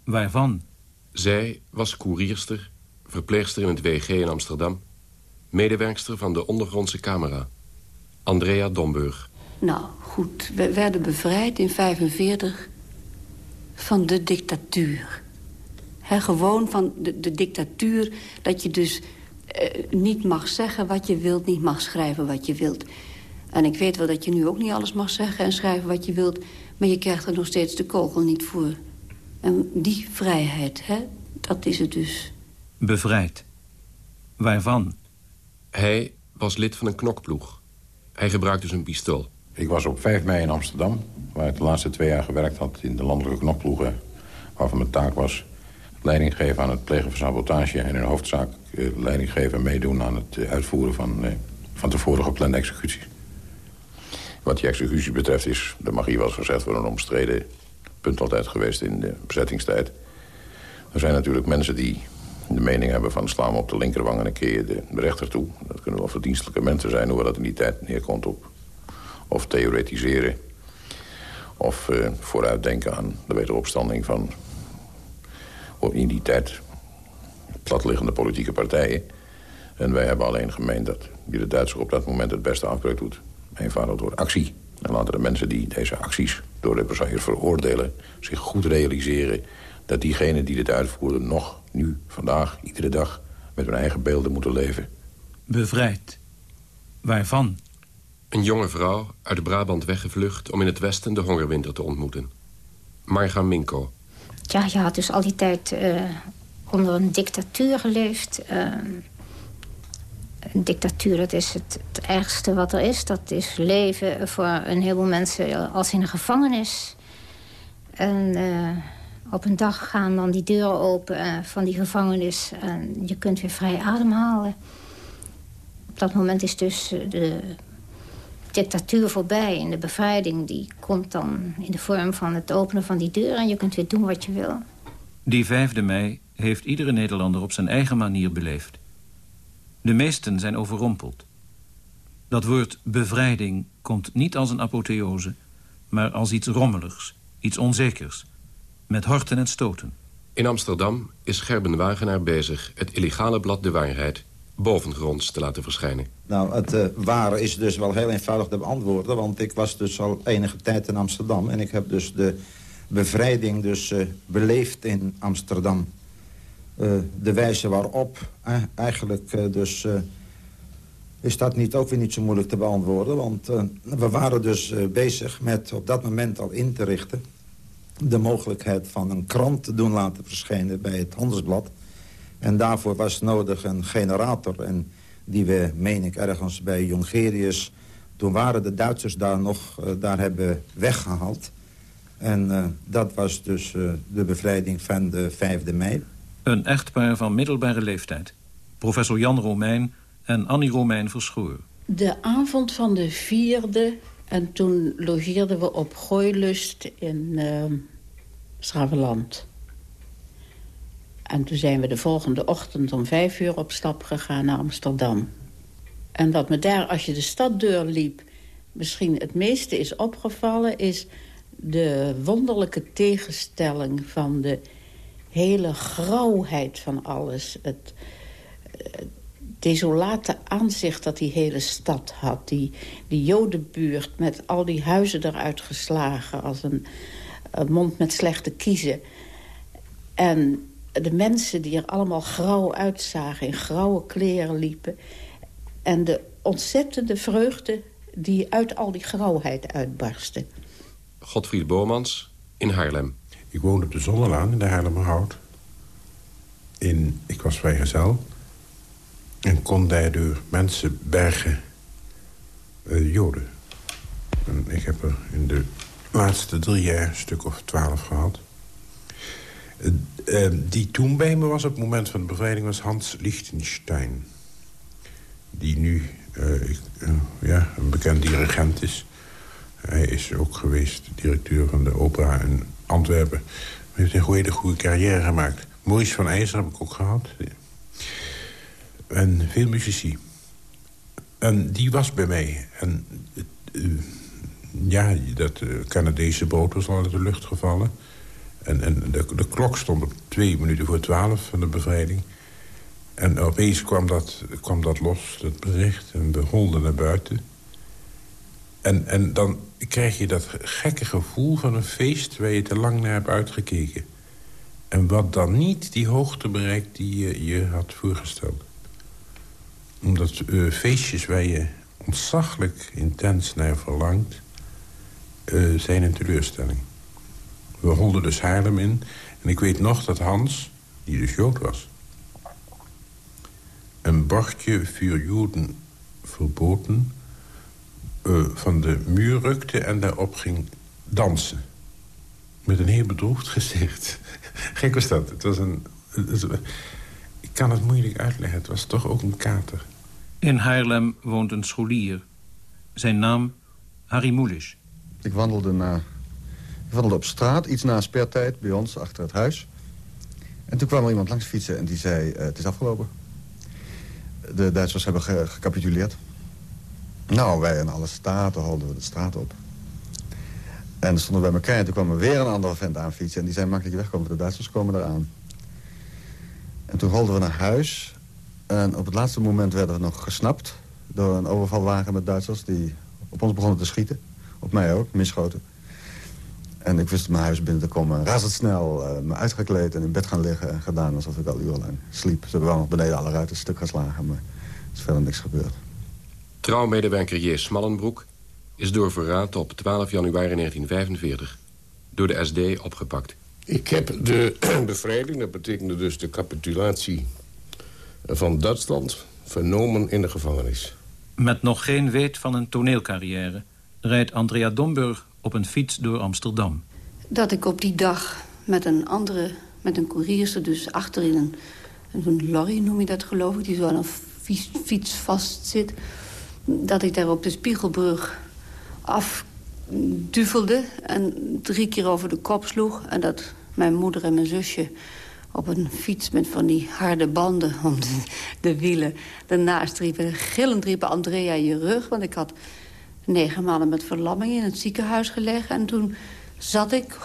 Waarvan? Zij was koerierster, verpleegster in het WG in Amsterdam... medewerkster van de ondergrondse camera... Andrea Domburg. Nou, goed. We werden bevrijd in 45 van de dictatuur. He, gewoon van de, de, dictatuur dat je dus eh, niet mag zeggen wat je wilt... niet mag schrijven wat je wilt. En ik weet wel dat je nu ook niet alles mag zeggen en schrijven wat je wilt... maar je krijgt er nog steeds de kogel niet voor. En die vrijheid, hè, dat is het dus. Bevrijd. Waarvan? Hij was lid van een knokploeg. Hij gebruikte zijn pistool. Ik was op 5 mei in Amsterdam, waar ik de laatste twee jaar gewerkt had... in de landelijke knokploegen, waarvan mijn taak was... leiding geven aan het plegen van sabotage... en in hoofdzaak eh, leiding geven en meedoen aan het eh, uitvoeren van, eh, van tevoren geplande executies. Wat die executie betreft is de magie was gezegd voor een omstreden punt altijd geweest in de bezettingstijd. Er zijn natuurlijk mensen die de mening hebben van slaan op de linkerwang en een keer de rechter toe. Dat kunnen wel verdienstelijke mensen zijn, hoe dat in die tijd neerkomt op. Of theoretiseren. Of uh, vooruitdenken aan de wederopstanding van in die tijd platliggende politieke partijen. En wij hebben alleen gemeend dat wie de Duitser op dat moment het beste afbreuk doet. Eenvoudig door actie. En laten de mensen die deze acties door de represailles veroordelen... zich goed realiseren dat diegenen die dit uitvoeren nog nu, vandaag, iedere dag... met hun eigen beelden moeten leven. Bevrijd. Waarvan? Een jonge vrouw uit Brabant weggevlucht... om in het westen de hongerwinter te ontmoeten. Marga Minko. Ja, je had dus al die tijd uh, onder een dictatuur geleefd. Uh, een dictatuur, dat is het, het, ergste wat er is. Dat is leven voor een heleboel mensen als in een gevangenis. En... Uh, op een dag gaan dan die deuren open uh, van die gevangenis. En je kunt weer vrij ademhalen. Op dat moment is dus eh, de dictatuur voorbij. En de bevrijding die komt dan in de vorm van het openen van die deur. En je kunt weer doen wat je wil. Die 5 mei heeft iedere Nederlander op zijn eigen manier beleefd. De meesten zijn overrompeld. Dat woord bevrijding komt niet als een apotheose... maar als iets rommeligs, iets onzekers met horten en stoten. In Amsterdam is Gerben Wagenaar bezig het illegale blad De Waarheid bovengronds te laten verschijnen. Nou, het uh, ware is dus wel heel eenvoudig te beantwoorden... want ik was dus al enige tijd in Amsterdam... en ik heb dus de bevrijding dus, uh, beleefd in Amsterdam. Uh, de wijze waarop eigenlijk dus... is dat niet, ook weer niet zo moeilijk te beantwoorden. Want we waren dus bezig met op dat moment al in te richten de mogelijkheid van een krant te doen laten verschijnen bij het Handelsblad. En daarvoor was nodig een generator. En die we, meen ik, ergens bij Jongerius... toen waren de Duitsers daar nog, uh, daar hebben weggehaald. En uh, dat was dus uh, de bevrijding van de 5e mei. Een echtpaar van middelbare leeftijd. Professor Jan Romein en Annie Romein Verschoor. De avond van de vierde... en toen logeerden we op Gooilust in uh. En toen zijn we de volgende ochtend om vijf uur op stap gegaan naar Amsterdam. En wat me daar, als je de staddeur liep... misschien het meeste is opgevallen... is de wonderlijke tegenstelling van de hele grauwheid van alles. Het, het desolate aanzicht dat die hele stad had. Die, die jodenbuurt met al die huizen eruit geslagen... als een, een mond met slechte kiezen. En de mensen die er allemaal grauw uitzagen... in grauwe kleren liepen. En de ontzettende vreugde die uit al die grauwheid uitbarstte. Godfried Bormans in Haarlem. Ik woonde op de Zonnelaan in de Haarlemmerhout. In, ik was vrijgezel. En kon daardoor mensen bergen uh, joden. En ik heb er in de laatste drie jaar een stuk of twaalf gehad. Uh, uh, die toen bij me was op het moment van de bevrijding was Hans Lichtenstein. Die nu ja, een bekend dirigent is. Hij is ook geweest directeur van de opera in Antwerpen. Hij heeft een hele goede carrière gemaakt. Maurice van IJzer heb ik ook gehad. En veel muzici. En die was bij mij. En uh, ja, dat uh, Canadese boot was al uit de lucht gevallen. En, en de, de, klok stond op twee minuten voor twaalf van de bevrijding. En opeens kwam dat, kwam dat los, dat bericht. En we holden naar buiten. En, en dan krijg je dat gekke gevoel van een feest... waar je te lang naar hebt uitgekeken. En wat dan niet die hoogte bereikt die je je had voorgesteld. Omdat uh, feestjes waar je ontzaglijk intens naar verlangt... Uh, zijn een teleurstelling. We holden dus Haarlem in. En ik weet nog dat Hans, die dus Jood was... een bordje voor Joden verboden uh, van de muur rukte en daarop ging dansen. Met een heel bedroefd gezicht. Gek was dat. Het was een, kan het moeilijk uitleggen. Het was toch ook een kater. In Haarlem woont een scholier. Zijn naam Harry Moelisch. Ik wandelde, na, ik wandelde op straat, iets na spertijd, bij ons, achter het huis. En toen kwam er iemand langs fietsen en die zei, uh, het is afgelopen. De Duitsers hebben ge gecapituleerd. Nou, wij in alle staten holden we de straat op. En dan stonden we bij elkaar en toen kwam er weer een andere vent aan fietsen. En die zei makkelijk wegkomen, de Duitsers komen eraan. En toen rolden we naar huis. En op het laatste moment werden we nog gesnapt... door een overvalwagen met Duitsers die op ons begonnen te schieten. Op mij ook, misschoten. En ik wist mijn huis binnen te komen. Razendsnel uh, me uitgekleed en in bed gaan liggen en gedaan alsof ik al urenlang sliep. Ze hebben wel nog beneden alle ruiten stuk geslagen, maar er is verder niks gebeurd. Trouwmedewerker J. Smallenbroek is door verraad op 12 januari 1945 door de SD opgepakt. Ik heb de bevrijding, dat betekende dus de capitulatie van Duitsland... vernomen in de gevangenis. Met nog geen weet van een toneelcarrière... rijdt Andrea Domburg op een fiets door Amsterdam. Dat ik op die dag met een andere, met een koerierster... dus achterin een, een lorry noem je dat geloof ik... die zo aan een fiets, fiets vast zit dat ik daar op de Spiegelbrug afduvelde... en drie keer over de kop sloeg. En dat mijn moeder en mijn zusje op een fiets met van die harde banden om de, wielen... daarnaast riepen, gillend riepen Andrea je rug. Want ik had negen maanden met verlamming in het ziekenhuis gelegen. En toen zat ik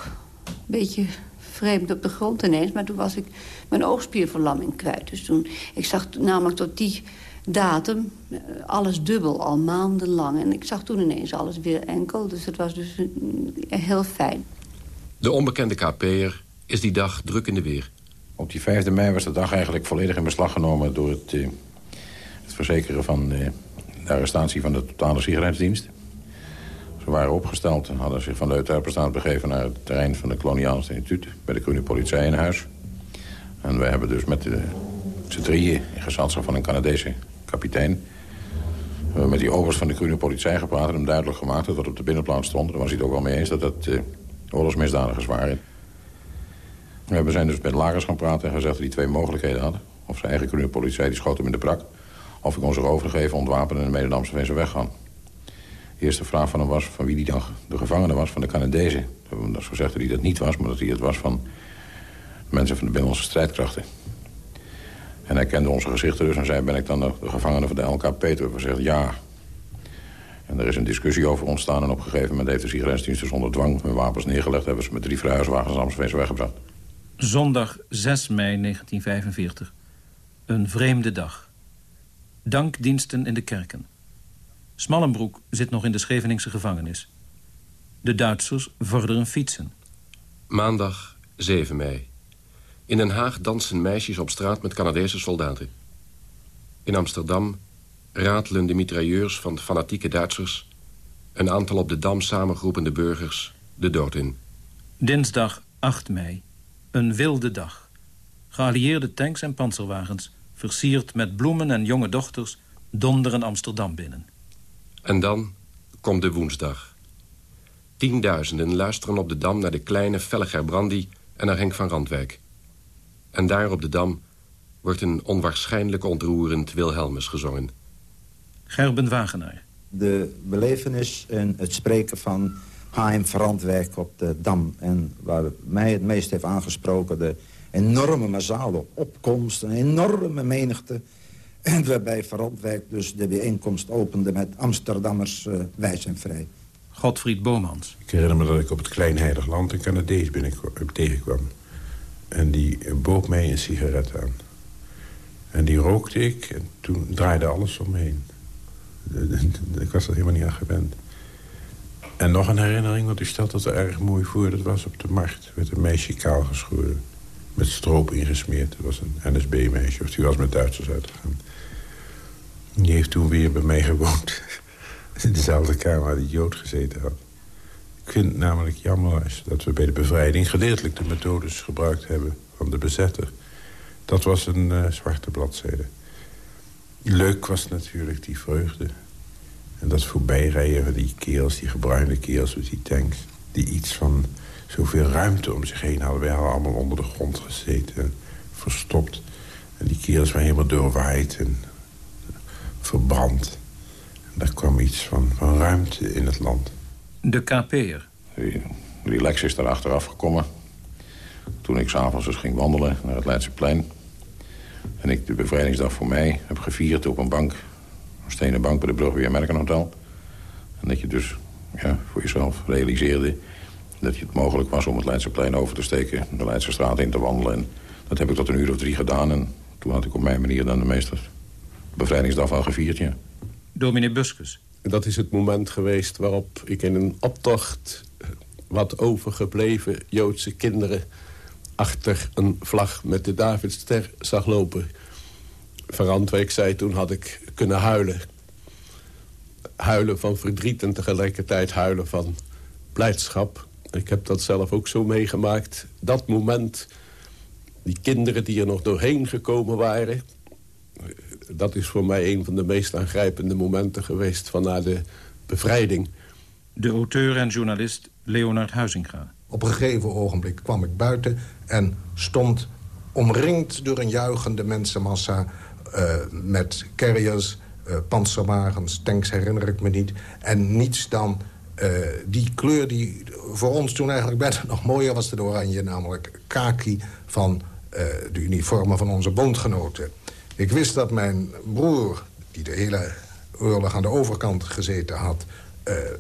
een beetje vreemd op de grond ineens. Maar toen was ik mijn oogspierverlamming kwijt. Dus toen, ik zag namelijk tot die datum eh, alles dubbel, al maandenlang. En ik zag toen ineens alles weer enkel, dus het was dus heel fijn. De onbekende KP'er is die dag druk in de weer. Op die 5 mei was de dag eigenlijk volledig in beslag genomen... door het, uh, het verzekeren van uh, de arrestatie van de totale sigaretdienst. Ze waren opgesteld en hadden zich van de Euterpenstaat begeven... naar het terrein van het Koloniaal Instituut... bij de Groene Politie in huis. En wij hebben dus met de z'n drieën in gezelschap van een Canadese kapitein. We hebben met die overs van de groene politie gepraat en hem duidelijk gemaakt... dat wat op de binnenplaats stond. Daar was hij het ook wel mee eens dat dat uh, oorlogsmisdadigers waren. We zijn dus met lagers gaan praten en gezegd dat hij twee mogelijkheden hadden. Of zijn eigen politie, die schoot hem in de prak. Of ik ons zich overgeven, ontwapenen en de mededamse zijn weggaan. De eerste vraag van hem was van wie die dan de gevangene was van de Canadezen. Hebben dus gezegd dat hij dat niet was, maar dat hij het was van mensen van de Binnenlandse strijdkrachten. En hij kende onze gezichten dus en zei, ben ik dan de, gevangene van de LKP? Toen hebben we gezegd, ja. En er is een discussie over ontstaan en op een gegeven moment heeft de sigaretdienst dus onder dwang hun wapens neergelegd. Hebben ze met drie verhuiswagens Amstelveen weggebracht. Zondag 6 mei 1945. Een vreemde dag. Dankdiensten in de kerken. Smallenbroek zit nog in de Scheveningse gevangenis. De Duitsers vorderen fietsen. Maandag 7 mei. In Den Haag dansen meisjes op straat met Canadese soldaten. In Amsterdam ratelen de mitrailleurs van fanatieke Duitsers... een aantal op de Dam samengroepende burgers de dood in. Dinsdag 8 mei. Een wilde dag. Geallieerde tanks en panzerwagens... versierd met bloemen en jonge dochters... donderen Amsterdam binnen. En dan komt de woensdag. Tienduizenden luisteren op de Dam naar de kleine Felle Gerbrandy... en naar Henk van Randwijk. En daar op de Dam wordt een onwaarschijnlijk ontroerend Wilhelmus gezongen. Gerben Wagenaar. De belevenis en het spreken van Haim Randwijk op de Dam. En waar mij het meest heeft aangesproken... de enorme massale opkomst, een enorme menigte... En waarbij Verantwijk dus de bijeenkomst opende met Amsterdammers uh, wijs en vrij. Godfried Bomans. Ik herinner me dat ik op het Klein Heilig Land een Canadees tegenkwam. En die bood mij een sigaret aan. En die rookte ik en toen draaide alles omheen. Ik was er helemaal niet aan gewend. En nog een herinnering, want u stelt dat er erg mooi voor. Dat was op de markt. werd een meisje kaal geschoren. Met stroop ingesmeerd. Dat was een NSB-meisje. Of die was met Duitsers uitgegaan. Die heeft toen weer bij mij gewoond. In dezelfde kamer waar die Jood gezeten had. Ik vind het namelijk jammer dat we bij de bevrijding... gedeeltelijk de methodes gebruikt hebben van de bezetter. Dat was een uh, zwarte bladzijde. Leuk was natuurlijk die vreugde. En dat voorbijrijden van die keels, die gebruinde keels met die tanks... die iets van zoveel ruimte om zich heen hadden. Wij hadden allemaal onder de grond gezeten, verstopt. En die keels waren helemaal doorwaaid en verbrand. En daar kwam iets van, van ruimte in het land. De KP'er. Die, Lex is daar achteraf gekomen. Toen ik s'avonds dus ging wandelen naar het Leidseplein. En ik de bevrijdingsdag voor mij heb gevierd op een bank. Een stenen bank bij de Brugge Merkenhotel. En dat je dus ja, voor jezelf realiseerde... dat het mogelijk was om het Leidseplein over te steken... de Leidse straat in te wandelen. En dat heb ik tot een uur of drie gedaan. En toen had ik op mijn manier dan de meester bevrijdingsdag al gevierd, ja. Dominee Buskus. Dat is het moment geweest waarop ik in een optocht... wat overgebleven Joodse kinderen... achter een vlag met de Davidster zag lopen. Verantweek zei toen had ik kunnen huilen. Huilen van verdriet en tegelijkertijd huilen van blijdschap. Ik heb dat zelf ook zo meegemaakt. Dat moment, die kinderen die er nog doorheen gekomen waren dat is voor mij een van de meest aangrijpende momenten geweest... van na de bevrijding. De auteur en journalist Leonard Huizinga. Op een gegeven ogenblik kwam ik buiten en stond omringd door een juichende mensenmassa... Uh, met carriers, uh, panzerwagens, tanks herinner ik me niet. En niets dan uh, die kleur die voor ons toen eigenlijk bijna nog mooier was... de oranje, namelijk kaki van de uniformen van onze bondgenoten. Ik wist dat mijn broer, die de hele oorlog aan de overkant gezeten had...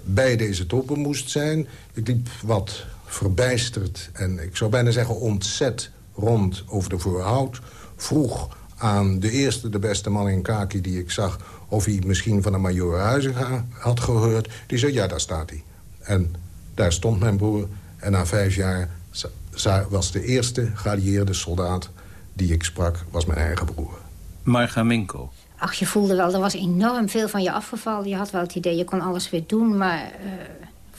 Bij deze troepen moest zijn. Ik liep wat verbijsterd en ik zou bijna zeggen ontzet rond over de voorhout. Vroeg aan de eerste, de beste man in kaki die ik zag... of hij misschien van een major Huizinga had gehoord. Die zei, ja, daar staat hij. En daar stond mijn broer. En na vijf jaar was de eerste geallieerde soldaat die ik sprak... was mijn eigen broer. Marga Minko. Ach, je voelde wel, er was enorm veel van je afgevallen. Je had wel het idee, je kon alles weer doen. Maar uh,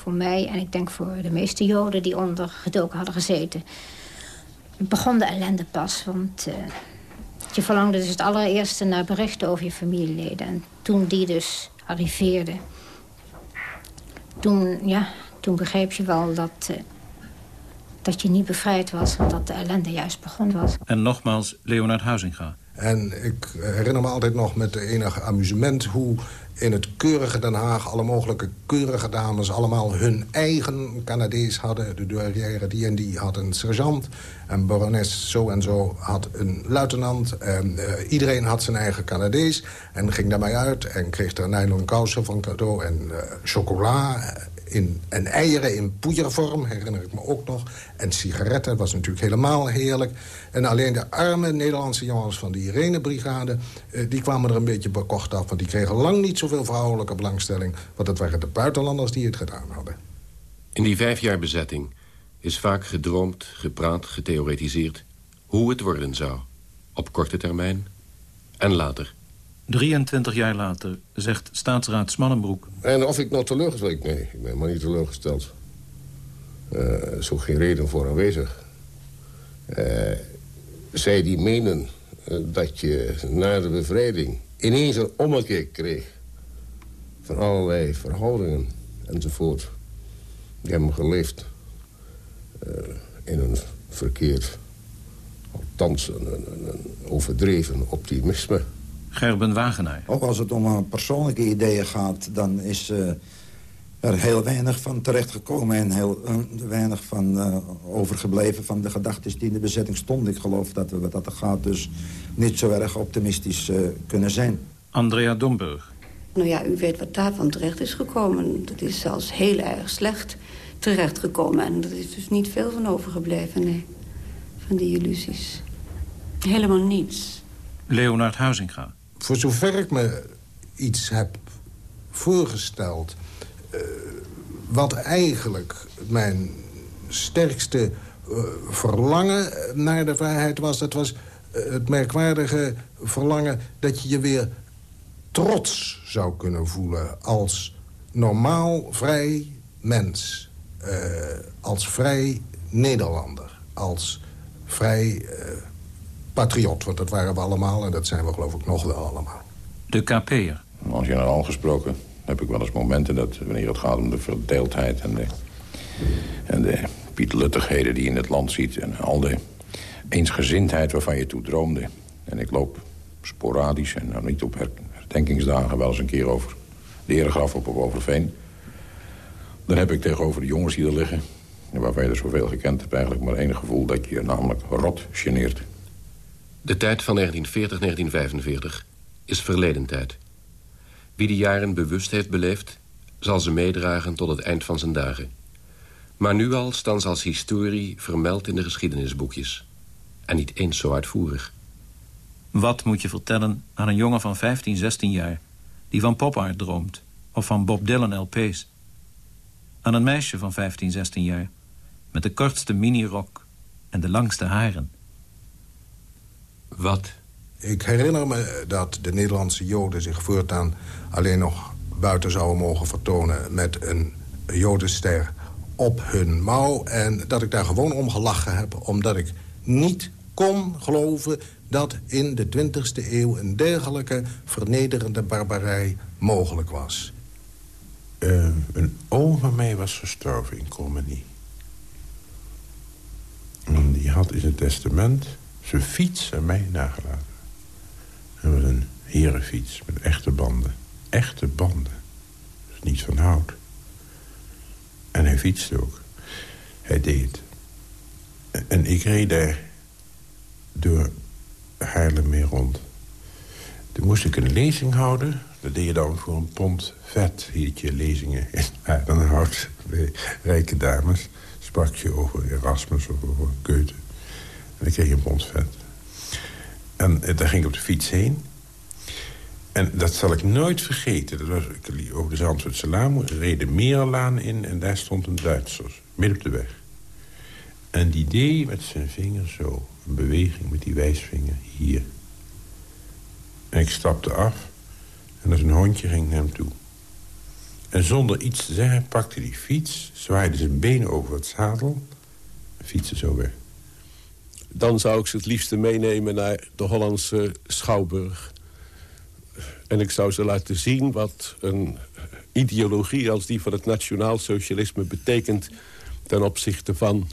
voor mij, en ik denk voor de meeste Joden die onder gedoken hadden gezeten... begon de ellende pas, want... Uh, Je verlangde dus het allereerste naar berichten over je familieleden. En toen die dus arriveerden... toen, ja, toen begreep je wel dat, uh, dat je niet bevrijd was... want dat de ellende juist begonnen was. En nogmaals Leonard Huizinga. En ik herinner me altijd nog met enige amusement... hoe in het keurige Den Haag alle mogelijke keurige dames... allemaal hun eigen Canadees hadden. De douairière die en die had een sergeant. En barones zo en zo had een luitenant. En uh, iedereen had zijn eigen Canadees. En ging daarmee uit en kreeg er nylon kousen van cadeau en uh, chocola in, en eieren in poeiervorm, herinner ik me ook nog. En sigaretten, was natuurlijk helemaal heerlijk. En alleen de arme Nederlandse jongens van de Irene-brigade... Eh, die kwamen er een beetje bekocht af. Want die kregen lang niet zoveel vrouwelijke belangstelling. Want het waren de buitenlanders die het gedaan hadden. In die vijf jaar bezetting is vaak gedroomd, gepraat, getheoretiseerd... hoe het worden zou. Op korte termijn en later. 23 jaar later zegt staatsraad Smallenbroek... En of ik nou teleurgesteld... Nee, ik ben maar niet teleurgesteld. Er uh, is ook geen reden voor aanwezig. Uh, zij die menen uh, dat je na de bevrijding... ineens een ommekeer kreeg... van allerlei verhoudingen enzovoort. Die hebben geleefd in een verkeerd... althans een overdreven optimisme... Gerben Wagenaar. Ook als het om persoonlijke ideeën gaat... dan is uh, er heel weinig van terechtgekomen... en heel uh, weinig van uh, overgebleven van de gedachten die in de bezetting stonden. Ik geloof dat we wat dat gaat dus niet zo erg optimistisch kunnen zijn. Andrea Domburg. Nou ja, u weet wat daarvan terecht is gekomen. Dat is zelfs heel erg slecht terechtgekomen. En er is dus niet veel van overgebleven, nee. Van die illusies. Helemaal niets. Leonard Huizinga voor zover ik me iets heb voorgesteld... Uh, wat eigenlijk mijn sterkste uh, verlangen naar de vrijheid was... dat was uh, het merkwaardige verlangen dat je je weer trots zou kunnen voelen... als normaal vrij mens. als vrij Nederlander. Als vrij patriot, want dat waren we allemaal... en dat zijn we geloof ik nog wel allemaal. De KP'er. Als generaal gesproken heb ik wel eens momenten... dat wanneer het gaat om de verdeeldheid en de, en de pietluttigheden die je in het land ziet... en al de eensgezindheid waarvan je toe droomde. En ik loop sporadisch en nou niet op herdenkingsdagen... wel eens een keer over de eregraf op Overveen. Dan heb ik tegenover de jongens die er liggen... waarvan je er zoveel gekend hebt eigenlijk maar één gevoel... dat je je namelijk rot geneert. De tijd van 1940-1945 is verleden tijd. Wie die jaren bewust heeft beleefd... zal ze meedragen tot het eind van zijn dagen. Maar nu al staan ze als historie vermeld in de geschiedenisboekjes. En niet eens zo uitvoerig. Wat moet je vertellen aan een jongen van 15, 16 jaar... die van pop art droomt of van Bob Dylan LP's? Aan een meisje van 15, 16 jaar... met de kortste minirok en de langste haren... Wat? Ik herinner me dat de Nederlandse Joden zich voortaan... alleen nog buiten zouden mogen vertonen met een Jodenster op hun mouw. En dat ik daar gewoon om gelachen heb, omdat ik niet kon geloven... dat in de 20e eeuw een dergelijke vernederende barbarij mogelijk was. Uh, een oom van mij was gestorven in Comenie. En die had in zijn testament zijn fiets aan mij nagelaten. Dat was een herenfiets met echte banden. Echte banden. Niet van hout. En hij fietste ook. Hij deed. En ik reed daar door Haarlem mee rond. Toen moest ik een lezing houden. Dat deed je dan voor een pond vet. Hield je lezingen in Aardenhout bij rijke dames. Sprak je over Erasmus of over Goethe. En dan kreeg een pond vet. En eh, daar ging ik op de fiets heen. En dat zal ik nooit vergeten. Dat was over de Zandvoortse Laan. Reden Meerlaan in en daar stond een Duitser. Midden op de weg. En die deed met zijn vinger zo. Een beweging met die wijsvinger. Hier. En ik stapte af. En als een hondje ging naar hem toe. En zonder iets te zeggen pakte die fiets... zwaaide zijn benen over het zadel... en fietste zo weg. Dan zou ik ze het liefste meenemen naar de Hollandse Schouwburg. En ik zou ze laten zien wat een ideologie als die van het nationaal socialisme betekent... ten opzichte van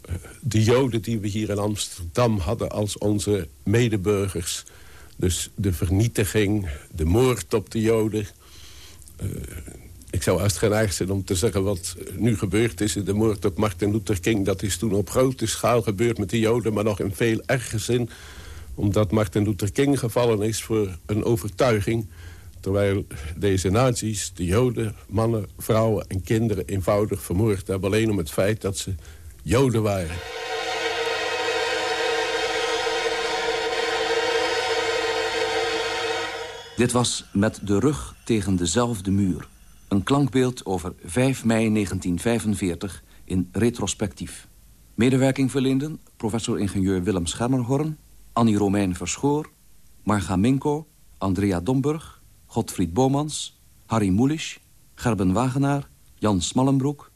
eh, de Joden die we hier in Amsterdam hadden als onze medeburgers. Dus de vernietiging, de moord op de Joden. Uh, ik zou haast geneigd zijn om te zeggen wat nu gebeurd is. De moord op Martin Luther King, dat is toen op grote schaal gebeurd met de Joden... maar nog in veel erger zin, omdat Martin Luther King gevallen is voor een overtuiging... terwijl deze nazi's de Joden, mannen, vrouwen en kinderen eenvoudig vermoord hebben... alleen om het feit dat ze Joden waren. Dit was met de rug tegen dezelfde muur. Een klankbeeld over 5 mei 1945 in retrospectief. Medewerking verleenden professor-ingenieur Willem Schermerhorn... Annie Romein Verschoor, Marga Minko, Andrea Domburg... Godfried Bomans, Harry Moelisch, Gerben Wagenaar... Jan Smallenbroek,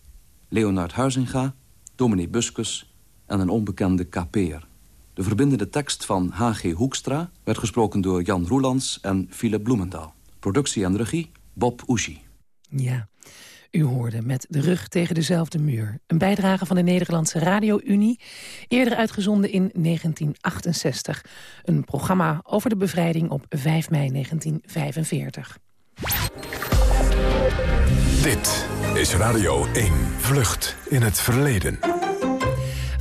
Leonard Huizinga, Dominee Buskus... en een onbekende kapeer. De verbindende tekst van H.G. Hoekstra werd gesproken door Jan Roelands en Philip Bloemendaal. Productie en regie Bob Oeschie. Ja, u hoorde met de rug tegen dezelfde muur. Een bijdrage van de Nederlandse Radio-Unie, eerder uitgezonden in 1968. Een programma over de bevrijding op 5 mei 1945. Dit is Radio 1, Vlucht in het Verleden.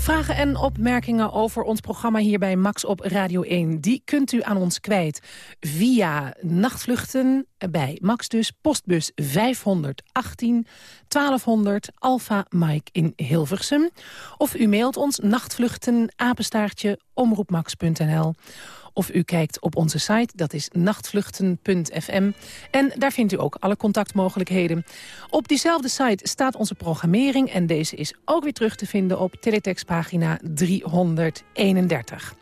Vragen en opmerkingen over ons programma hier bij Max op Radio 1... die kunt u aan ons kwijt via nachtvluchten bij Max dus... postbus 518 1200 Alpha Mike in Hilversum. Of u mailt ons nachtvluchten apenstaartje omroepmax.nl of u kijkt op onze site, dat is nachtvluchten.fm. En daar vindt u ook alle contactmogelijkheden. Op diezelfde site staat onze programmering... en deze is ook weer terug te vinden op teletextpagina 331.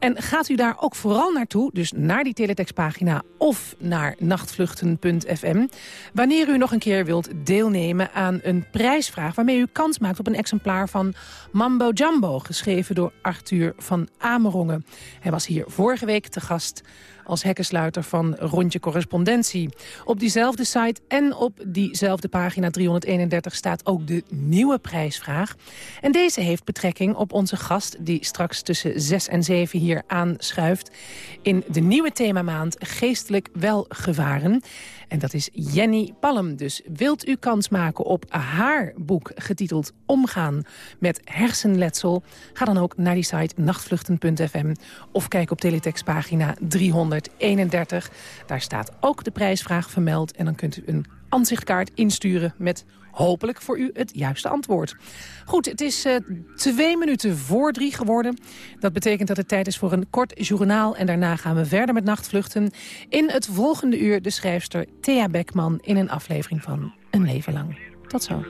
En gaat u daar ook vooral naartoe, dus naar die teletextpagina of naar nachtvluchten.fm... wanneer u nog een keer wilt deelnemen aan een prijsvraag... waarmee u kans maakt op een exemplaar van Mambo Jumbo... geschreven door Arthur van Amerongen. Hij was hier vorige week te gast als hekkensluiter van Rondje Correspondentie. Op diezelfde site en op diezelfde pagina 331 staat ook de nieuwe prijsvraag. En deze heeft betrekking op onze gast die straks tussen 6 en 7 hier aanschuift... in de nieuwe themamaand Geestelijk Welgevaren. En dat is Jenny Palm. Dus wilt u kans maken op haar boek getiteld Omgaan met hersenletsel? Ga dan ook naar die site nachtvluchten.fm of kijk op teletextpagina 331. Daar staat ook de prijsvraag vermeld en dan kunt u een ansichtkaart insturen met hopelijk voor u het juiste antwoord. Goed, het is uh, twee minuten voor drie geworden. Dat betekent dat het tijd is voor een kort journaal... en daarna gaan we verder met nachtvluchten. In het volgende uur de schrijfster Thea Beckman... in een aflevering van Een Leven Lang. Tot zo.